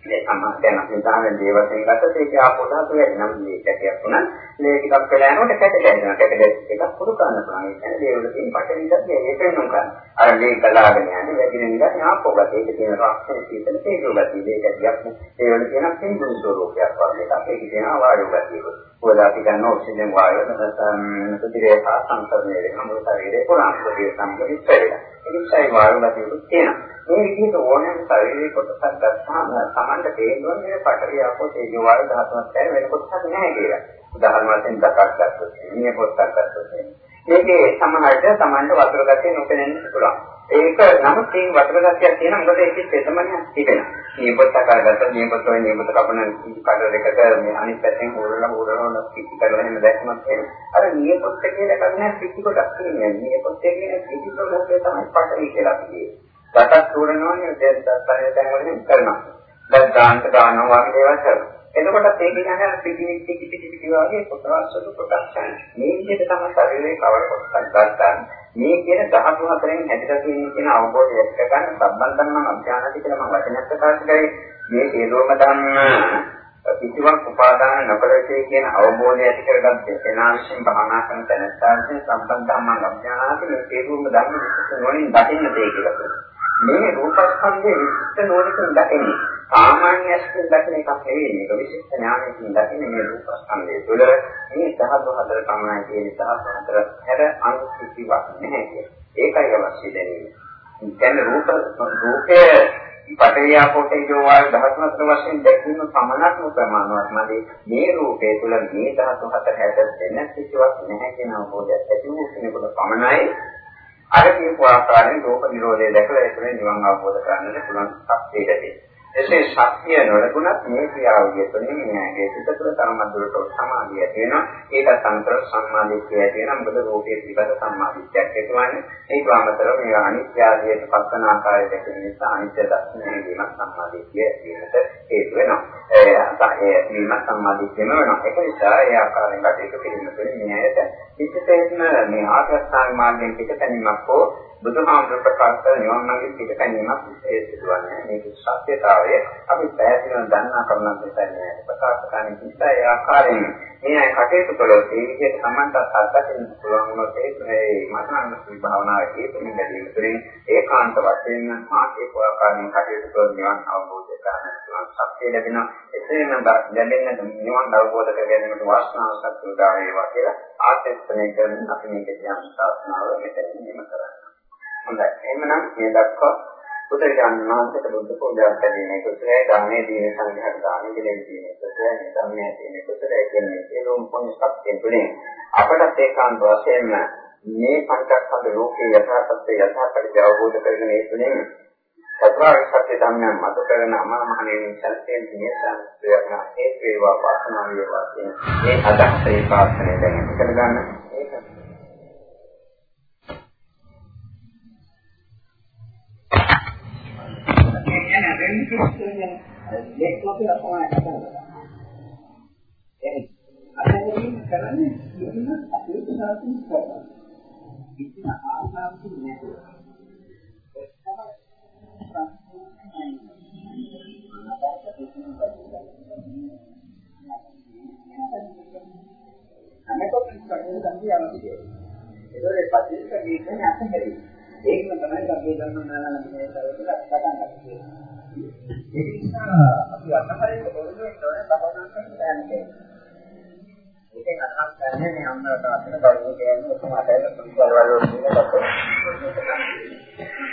මේ සම්මා දැන් අපි උදාහරණ දේ වශයෙන් ගත්තොත් ඒක ආපෝ ධාතු වැඩි. නම් මේ කැටයක් වුණා මේ ටිකක් වෙලා යනකොට කැට දැනෙනවා. කැට දැක්ක එකක් පුරු කරන්න පුළුවන්. ඒ කියන්නේ දේවල තියෙන පටවිදක් මේ වෙනුම් කරන අර මේ ගලාගෙන යන්නේ වැඩි වෙනවා ආපෝ ගත ඒක තියෙන රක්ෂණ සීතල තේජෝ ගතිය. මේ කැටියක් ඒවල තියෙන පින්දුන් ස්වරූපයක් වගේ. එකක් ඒක තියෙන වායු ගතිය. ඔය අපි ගන්න ඔක්සිජන් වායුව නැත්නම් ප්‍රතිරේඛා සංකරණය වෙන මොකද ශරීරේ පුරාම ප්‍රතිරේඛා සංකරිත වෙලා. ඒ නිසා වායු ගතිය තියෙනවා මේ විදිහට ඕනෑම ශරීරයේ කොටසක් ගත්තාම Tamanට තේරෙනවා මේ පටවිය අපෝ තේජෝ වායු ධාතුවත් ඇර වෙන කොටසක් නැහැ කියලා. උදාහරණ වශයෙන් දකක් ගත්තොත් මේ පොත්තක් ගත්තොත් මේකේ සමහරට Tamanට වතුර ගැටේ නොපෙනෙන්න පුළුවන්. ඒක නමුත් මේ වතුර ගැටියක් තියෙන මොකද ඒකේ තෙතමනියක් තිබෙනවා. මේ පොත්තක් අරගත්තොත් මේ පොත් වලින් මේ පොත කපන කඩ දෙකට මේ අනිත් පැත්තෙන් හොරලා හොරලා පිටි කරලා එහෙම දැක්මක් තියෙනවා. අර මේ පොත්ත කියලා කන්නේ පිටි කොටක් තියෙනවා. මේ පොත්තේ කියන පිටි කොටක් තමයි පටවි කියලා අපි කියන්නේ. රටක් තෝරනවානේ දැන් තත්පරය දැන් වලින් කරනවා. දැන් ගාන්ත ගන්නවා වගේ දේවල් කරනවා. එතකොට ඒක කියන්නේ පිටිනි ටික ටික ටික වගේ කොටස් වල කොටස් මේ විදිහට තමයි ශරීරයේ කවර කොටසක් ගන්න. මේ කියන 14 හතරෙන් හැදලා තියෙන කියන අවබෝධය එක්ක ගන්න සම්බන්ධනම් අධ්‍යානටි කියලා මම වචනයක් ප්‍රකාශ කරේ. මේ සියලුම ධර්ම කිසිවක් උපාදාන නොකරසේ කියන අවබෝධය ඇති කරගත්තේ එනාවිසින් භාවනා කරන තැනට සම්බන්ධ ධර්ම අධ්‍යානාති මේ සියලුම ධර්ම විශේෂ නොනින් දකින්න දෙය කියලා කියනවා. මේ රූපස්කන්ධයේ විශිෂ්ට නෝනකින් දකින්නේ. සාමාන්‍යයෙන් දකින එකක් නෙවෙයි මේක විශිෂ්ට ඥානයෙන් දකින මේ රූප ස්කන්ධය තුළ මේ ධාතු හතර පමණයි කියන ධාතු හතර හැර අනිත් කිසිවක් නැහැ කියන. ඒකයි අවශ්‍ය දැනීම. කියන්නේ රූප රූපයේ පටවියාපෝතේජෝ වායු ධාතු හතර වශයෙන් දැකීම පමණක්ම ප්‍රමාණවත් නැති මේ රූපය තුළ මේ ධාතු හතර හැර දෙන්න කිසිවක් නැහැ කියන අවබෝධයක් ඇති වූ කෙනෙකුට පමණයි අර කියපු ආකාරයෙන් රූප නිරෝධය දැකලා ඒකෙන් නිවන් අවබෝධ කරගන්නට පුළුවන් ශක්තිය ලැබෙනවා. එසේ ශක්තිය නොලබුණත් මේ ක්‍රියාවලිය තුළින් මේ සිත තුළ තරමද්දුරට සමාධිය ඇති වෙනවා. ඒකත් අන්තර සම්මාදිට්ඨිය ඇති වෙනවා. මොකද රූපයේ පිළිබඳ සම්මාදිට්ඨියක් ඇතිවන්නේ. ඒක අමතරව මේ අනිත්‍ය ආදියට පස්සන ආකාරය දැකීම නිසා අනිත්‍ය දර්ශනය වීම සම්මාදිට්ඨිය ඇතිවෙනට හේතු වෙනවා. ඒ වීම සම්මාදිට්ඨියම වෙනවා. ඒක නිසා ඒ ආකාරයෙන් කටයුතු කිරීම තුළින් මේ ඇයට විශේෂයෙන්ම මේ ආකාශාන් මාර්ගයෙන් පිටතැනීමක් හෝ බුදුහාමුදුර ප්‍රකාශ කළ නිවන් මාර්ගයේ පිටතැනීමක් විශේෂ සිදුවන්නේ. මේක සත්‍යතාවය අපි පැහැදිලිව දන්නා කරුණක් නිසා නෑ. ප්‍රකාශ කරන නිසා ඒ ආකාරයෙන් මේ අය කටයුතු කළොත් ඒ විදිහට සම්මතත් අත්දකින්න පුළුවන් වුණොත් ඒ මනෝන්ම විභාවනාවේ හේතුමින් දැරීම තුළින් ඒකාන්ත වශයෙන් මාගේ ආකාරයෙන් කටයුතු කළ නිවන් අවබෝධ කරගන්න පුළුවන් ශක්තිය ලැබෙනවා. එසේම ලැබෙන නිවන් අවබෝධ කර ගැනීමට වාසනාව සත්‍ය උදා වේවා කියලා ආශිර්වාද කරන අපි මේක කියන ශාස්ත්‍රාව මෙතනින් නිම කරන්නේ. හොඳයි. එහෙමනම් මේ දක්වා බුදුරජාණන් වහන්සේට බුද්ධ පූජා කිරීමේ කුසලයි ධර්මයේ දීන සංඝයාට දාන දෙලෙන්නේ කුසලයි ධර්මයේ දීන කුසලයි කියන්නේ සියලුම පුණ්‍ය ශක්තිය තුළින් අපට ඒකාන්ත වශයෙන්ම මේ පංචස්කන්ධ ලෝකේ යථාර්ථය යථාර්ථය අවබෝධ කරගෙන ඒ තුළින් චතුරාර්ය සත්‍ය ධර්මයන් මත කරගෙන අමා මහ නිවන සත්‍යයෙන් නියසන හේතු වේවා වාසනාව වේවා කියන මේ අදහස ඒ ප්‍රාර්ථනාවෙන් දැන් ඉගෙන ගන්න ඒක වෙන්නේ කියන්නේ ලෙක් වගේ තමයි කරන්නේ. ඒ අතරින් කරන්නේ ඉන්න අපේ සාසන කරනවා. ඉතින් ආසාවකින් නැහැ. අනකොට කඩේ ගන්නේ යනවා. ඒකේ පදිස්ස කියන්නේ අතහැරි. ඒකම තමයි අපේ ධර්ම නානන මේ දවස්වල පටන් ගන්නේ. ඒ නිසා අපි අත්හරින්න ඕනේ තෝරන භවනා කරන්න යන්නේ. ඒකෙන් අදහස් කරන්නේ මේ අම්මලාට අතන බරුව කියන්නේ කොහොමද පිළිවල වල තියෙනකොට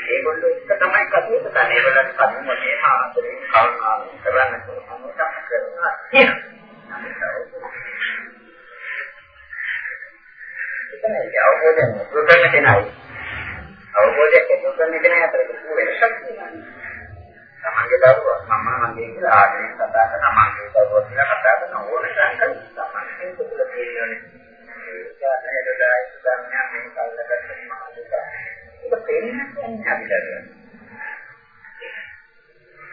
ඒගොල්ලෝ එක තමයි කටයුතු කරන්නේ. ඒගොල්ලන්ට කලින් මොනේ මාතරේ කල්පනා කරන්න පුළුවන් කරනවා කියනවා. එතන අවබෝධයෙන් දුකන්න දෙනයි. අවබෝධයෙන් දුකන්න දෙන අතර වෙනසක් තියෙනවා. තමන්ගේ දරුවා මම මගේ කියලා ආදරෙන් කතා කරන මගේ දරුවා කියලා කතා කරන ඕන සංකල්ප තමන්ගේ තුළ තියෙන්නේ ඒකනේ දඩයි සම්ඥා මේ කල්ලකට මාදුක ඒක තේරෙන්නේ නැහැ අපිට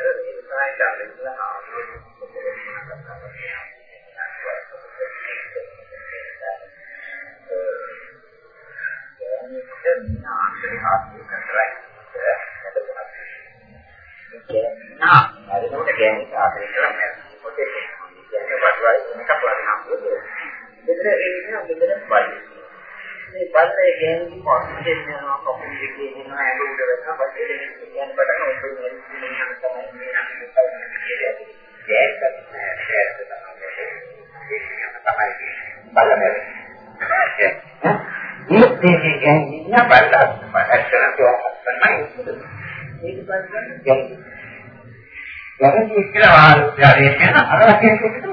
ඒක සායකාලේ ඉඳලා ඒ ආශ්‍රය හාස්‍ය කරලා නා හරිනකොට ගෑනි සාදරය කරන්නේ පොතේ කියන්නේ වඩවයි එකක් වරනම් බුදු දෙතර එන්නේ දෙතර බලයි මේ බලයේ ගෑනි පොත් දෙන්නවා කපුල් දෙකේ දෙනවා ඇඟ උඩ වෙනවා පස්සේ දෙන්නේ කියන්නේ බඩන උඩ වෙන ඒක බලන්න යටි කියලා ආරෝපණය කරන අර වශයෙන්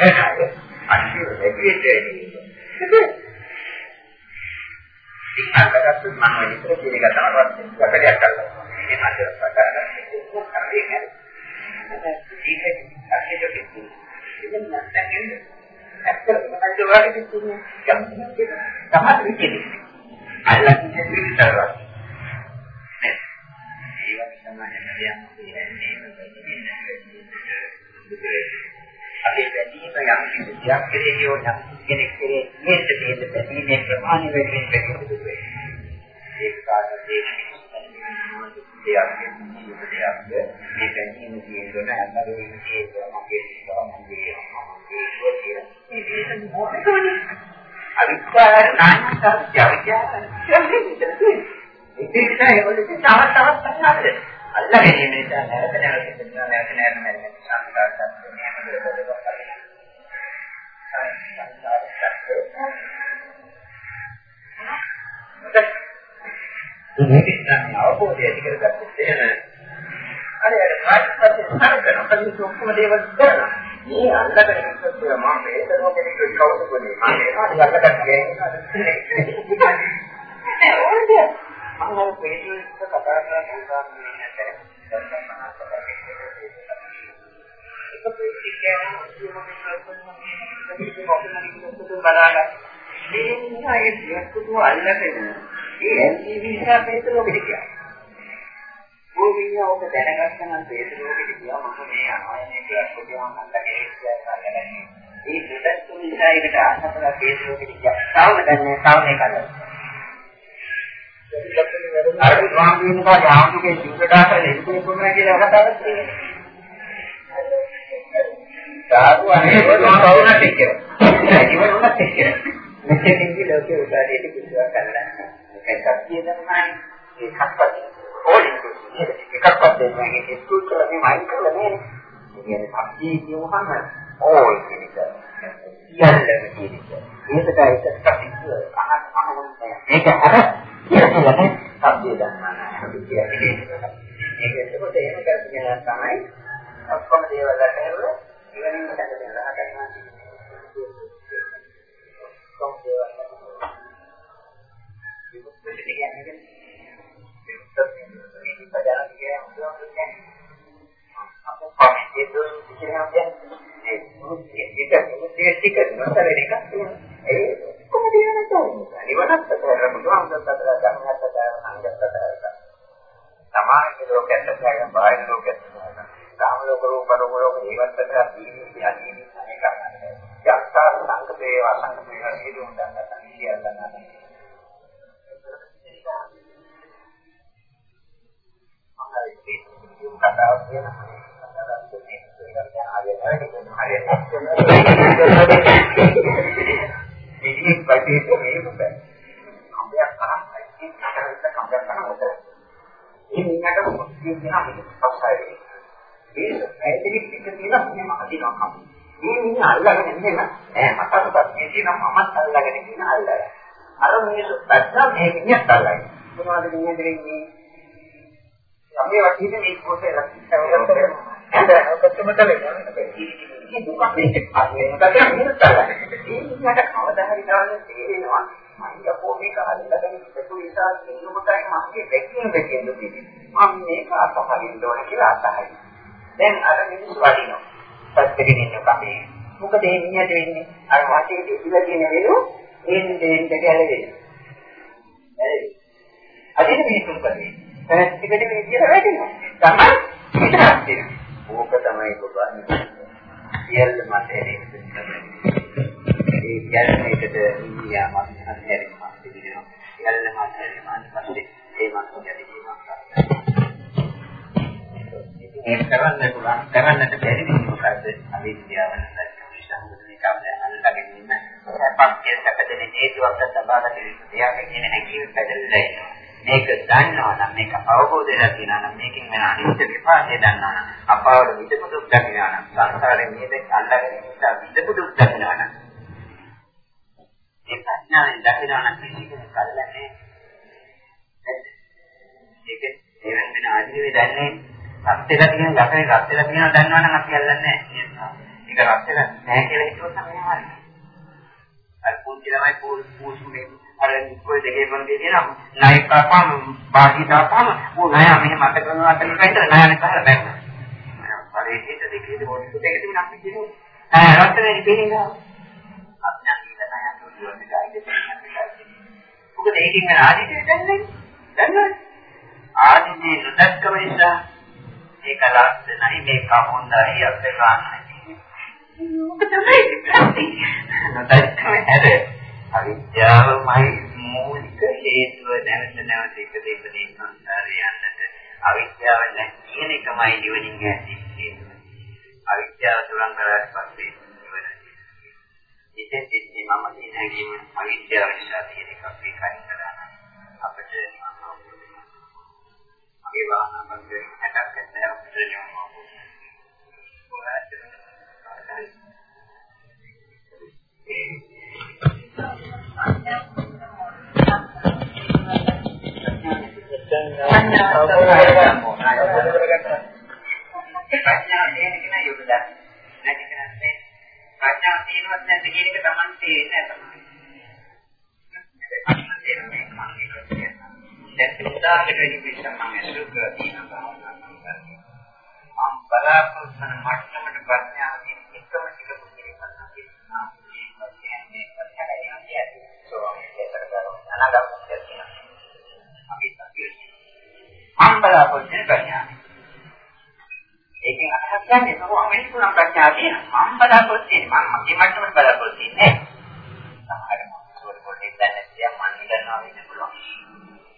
අන්තිම දෙවියෙක් ඉතින් අල්ලගත්තොත් මම ඔය විතර කියන එක තමයි වටලයක් කරලා. මේ මාතර පටන් ගන්න කරේ නේද? ඒක අකේට කිව්තු. ඉතින් නැත්නම් ඇත්තටම මම ඔයාලට කිව්න්නේ යම් තමයි කියන්නේ. අල්ලගෙන ඉතිරිතරවා. ඒ වගේ තමයි නේද? අපේ බැඳීම යම් කිසි දෙයක් කෙරෙහි හෝ යම් කෙනෙක් කෙරෙහි මේක දෙන්න බැඳීමේ ප්‍රමාණය වෙනින් වෙනින් වෙයි. ඒක කාටදී දෙයක් දෙයක් මේ බැඳීම කියන අතරේ ඒක මගේ සාමයේ මගේ වගේ මේ මොකද අවිකාර නායකත්වය විද්‍යාව ඉතින් ඒක වලදී තව තවත් තමයි අල්ලගෙන ඉන්න නැවත නැවත නැවත නැවත නැවත සංස්කාරات මේක ඉස්සන් අවබෝධය ඇති කරගත්තොත් එහෙම අර අර කායිකපත් හරකන පරිදි ඔක්කොම දේවල් කරනවා. මේ අල්ලගෙන ඉස්සත් මම මේක නොකෙනෙක් කවුද කොනේ මම ඒක අල්ලගත්තා කියන්නේ. ඒ ඕනේ. මම මේක කතා කරලා කතා කරන්නේ ඒක බලන්න. මේ නිසා ඒ දෙයක්තු අල්ලගෙන ඒ MTV නිසා පේතලෝකෙට ගියා. භූමිය ඔබ දැනගත්ත නම් පේතලෝකෙට ගියා මම මේ යනවා මේ දෙයක්තු ගියාම අල්ලගෙන ඉස්සරහට අල්ලගන්නේ. ඒ දෙයක්තු නිසා ඒකට ආසතලා පේතලෝකෙට ගියා. තාම දන්නේ තාම මේක අල්ලන්නේ. අර ස්වාමීන් වහන්සේ යාමුගේ ජීවිතාසල ඉන්නේ කොහොමද කියලා කතාවක් තියෙනවා. සාදු අනේ කවුරුත් එක්ක. ඉවරුණත් එක්ක. මෙතෙන්දී ලෝකේ උදාරියට කිසිවක් අල්ලන්නේ. මේක සත්‍ය ධර්මයි. ඒකක්වත් ඕලින් එකක්වත් දෙන්නේ ඒක ස්කූල් කරලා මේ මයින් කරලා නේ. කියන්නේ සත්‍ය කියවහම ඕල් කියන එක. යන්නේ කියන එක. මේකට එකක් කටින් අහන්න අහන්න මේක අර කියලා නේ. සත්‍ය ධර්මයි. අපි කියන්නේ. ඒක එතකොට එහෙම කරගෙන තමයි ඔක්කොම දේවල් රැකගෙන ඉවරින් දැකගෙන රහතන් සමාජ ලෝකයට සැකයන් බාහිර ලෝකයට කාම ලෝක රූප ලෝක ලෝක ජීවත් කරලා ජීවිතය අදීනි අනේක යක්ෂා සංකපේ වසංකපේ සියලු උන්දන්න සංසියල් ගන්න කතාව කියන ඉතින් පැටි මේක බෑ. කම්බයක් කරා ඉතින් කතරෙත් කම්බයක් කරා මොකද? ඉතින් මේකට මොකක්ද කියනවා මේක පස්සයි. ඒ ඇයිදිරි පිට තියෙන මම අදිනවා කම. මේ මිනිහ අල්ලගෙන ඉන්නේ නෑ මටත් තියෙන මමත් අල්ලගෙන ඉන්න අල්ලලා. අර මිනිස්සු දැක්කා මේ මිනිහත් අල්ලගෙන. මොනවද මිනිහ දෙන්නේ? සමේ වටින්නේ මේ පොතේ ලක්ෂණ. ඇඳ ඔක්කොම කලේ නේද? දුක මේක අන්නේ නැත්නම් මිනිහත් අල්ලගෙන. මේ මිනිහට කවදා හරි ගානේ තේරෙනවා. මම කොහේ කාලෙකදී ඉස්සතු නිසා කිනුමතයි මගේ දෙකින් දෙකින් දුන්නේ. මම මේක අතහරින්න ඕන කියලා අතහරිනවා. දැන් අර මිනිස්සු වදිනවා. පැත්තකින් ඉන්න කමේ. මොකද මේ මිනිහට වෙන්නේ? අර වාසියේ ඉතිලා තියෙන වෙලු එන්නේ එන්නේ ගැලවෙන්නේ. හරි. අදින මිනිස්සුන් කරේ. පැත්තකට මේ විදියට වැටෙනවා. තමයි විතරක් තියෙනවා. ඕක තමයි ඔබන්නේ. සියල්ල මත එන්නේ. ඒ ගැලණයකට ඉන්දියාවක් අත්හැරීමක් තිබෙනවා. සියල්ල මත එන්නේ පස්සේ ඒ මත ගැලීමක් ඒක කරන්න පුළුවන්. කරන්නට බැරි දෙයක් මොකද්ද? අවිද්‍යාව නිසා මේක අල්ලගෙන ඉන්න. සපක්කේ සැපදෙන හේතුවක් තබාගත යුතු දෙයක්. කියන හැඟීම පැදෙලා එනවා මේක දන්නවා නම් මේක අවබෝධ වෙලා තියෙනවා නම් මේකෙන් වෙන අනිත්‍ය විපාකය දන්නවා නම් අපාවල විදපු දුක් දකිනවා නම් සංසාරේ මේක අල්ලගෙන ඉන්න විදපු දුක් දකිනවා නම් ඒ ප්‍රඥාවෙන් දකිනවා නම් කිසි කෙනෙක් අල්ලන්නේ ඒක ඒ වෙන ආධිවේ දන්නේ රත් වෙලා තියෙන ගතේ රත් වෙලා තියෙනවා දන්නවනම් අපි අල්ලන්නේ නැහැ. ඒක රත් වෙලා නැහැ කියලා හිතුවොත් තමයි හරියි. අර පුංචි ළමයි පූසු මේ අර කොයි දෙකේ මොන දේ තියෙනවා. ණය කාපම් බාහි දාපම් ඕ ණය මෙහෙම මත කරනවා අතන කයිද ණයනේ පහල බැන්න. පරිහිත දෙකේ මොකද දෙකේ අපි කියනවා. ආ රත්නේ පිළිගන්නවා. අපි නම් ඉන්න ණය දුරුවෙන් ගායිද. මොකද ඒකෙන් වෙන ආදිතේ දැන්නේ. දන්නවද? ආදිතේ නොදක්කම නිසා ඒක ලස්සනයි මේක හොඳයි අත් ගන්නයි. ඔබ තමයි නොදක්කම හැද අවිද්‍යාවමයි මූලික හේතුව නැවත නැවත එක දෙක දෙක සංසාරේ යන්නට අවිද්‍යාව නැති එකමයි නිවනින් ඇති හේතුව. අවිද්‍යාව දුරන් කරලා පස්සේ නිවන. ඉතින් ඉතින් මම කියන හැකීම අවිද්‍යාව නිසා තියෙන එකක් ඒකයි කරන්නේ. අපිට මගේ වාහනවල හැටක් නැහැ අපිට නිවන. Thank you. ප්‍රඥාව තියෙන කෙනා යොමු දන්නේ නැති කෙනා නේ ප්‍රඥාව තියෙනවත් නැද්ද කියන එක Taman තේරෙන්නේ නැහැ දැන් උදාහරණයක් විදිහට මම අසු කරලා තියෙනවා මම බලාපොරොත්තු වන මට්ටමට ප්‍රඥාව අනාගතය තියෙනවා. අපි මම බලාපොරොත්තු වෙන ප්‍රඥාව. ඒකෙන් අදහස් ගන්නේ මොකක්ද මේ තුනක් ප්‍රඥාව තියෙනවා. මම බලාපොරොත්තු වෙන්නේ මම මගේ මට්ටමට බලාපොරොත්තු වෙන්නේ නැහැ. සමහර මොකද පොඩි දැනෙන්න තියා මන් හිතනවා වෙන්න පුළුවන්.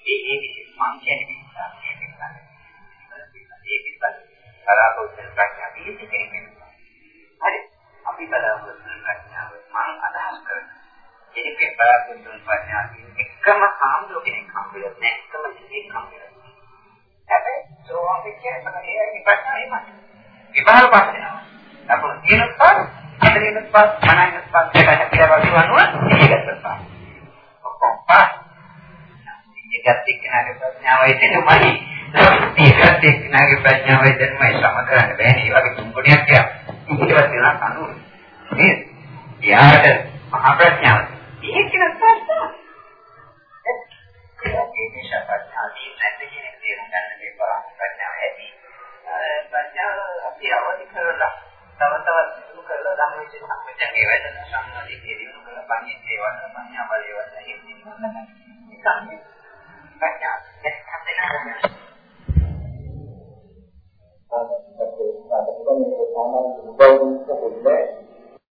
ඒ ඒ මං කියන්නේ ඒක බලාපොරොත්තු වෙන ප්‍රඥාව පිළිසිකෙන්නේ. හරි. අපි බලාපොරොත්තු ඒකේ බලාපොරොත්තු වෙන ප්‍රඥාව එකම සාම්දෝ කෙනෙක් හම්බෙන්නේ නැහැ. එකම ජීවිතයක් හම්බෙන්නේ. හැබැයි සෝවාන් වෙච්ච තමයි ඒ ප්‍රශ්නේ එන්නේ. විභාග පස්සේ. අපෝ කියනත් පාස්, අතරින්ත් පාස්, මනයින්ත් පාස් දෙකට කියලා වගේවනවා ඒකත් පාස්. ඔක්කොම පාස්. ඒකත් එක්කනාගේ ප්‍රඥාවයි දෙනමයි. ඒකත් එක්කනාගේ ප්‍රඥාවයි දෙනමයි සම කරන්න බෑනේ. ඒ වගේ තුන් ගුණයක් තියා. ඊටවත් වෙනවා කනුනේ. නේද? එයාට මහා ප්‍රඥාව. ඒක නස්සාරසා ඒකේ ශාපඥාදී නැති කියන එක තේරුම් ගන්න දෙපා ප්‍රඥාව ඇති. ප්‍රඥාව අපි අවදි කරලා තව තවත් දිනු කරලා ධම්මයේ සම්පූර්ණයේ වැඩන සම්මාදිකේ දිනු කරලා පන්නේ සේවන ප්‍රඥාව වලවන්න හිමින් කරනවා ඒකයි ප්‍රඥාව එක්කම වෙනවා ආදත්තේ ආදත්තේ සාමාන්‍ය උපවිද්‍යාවේ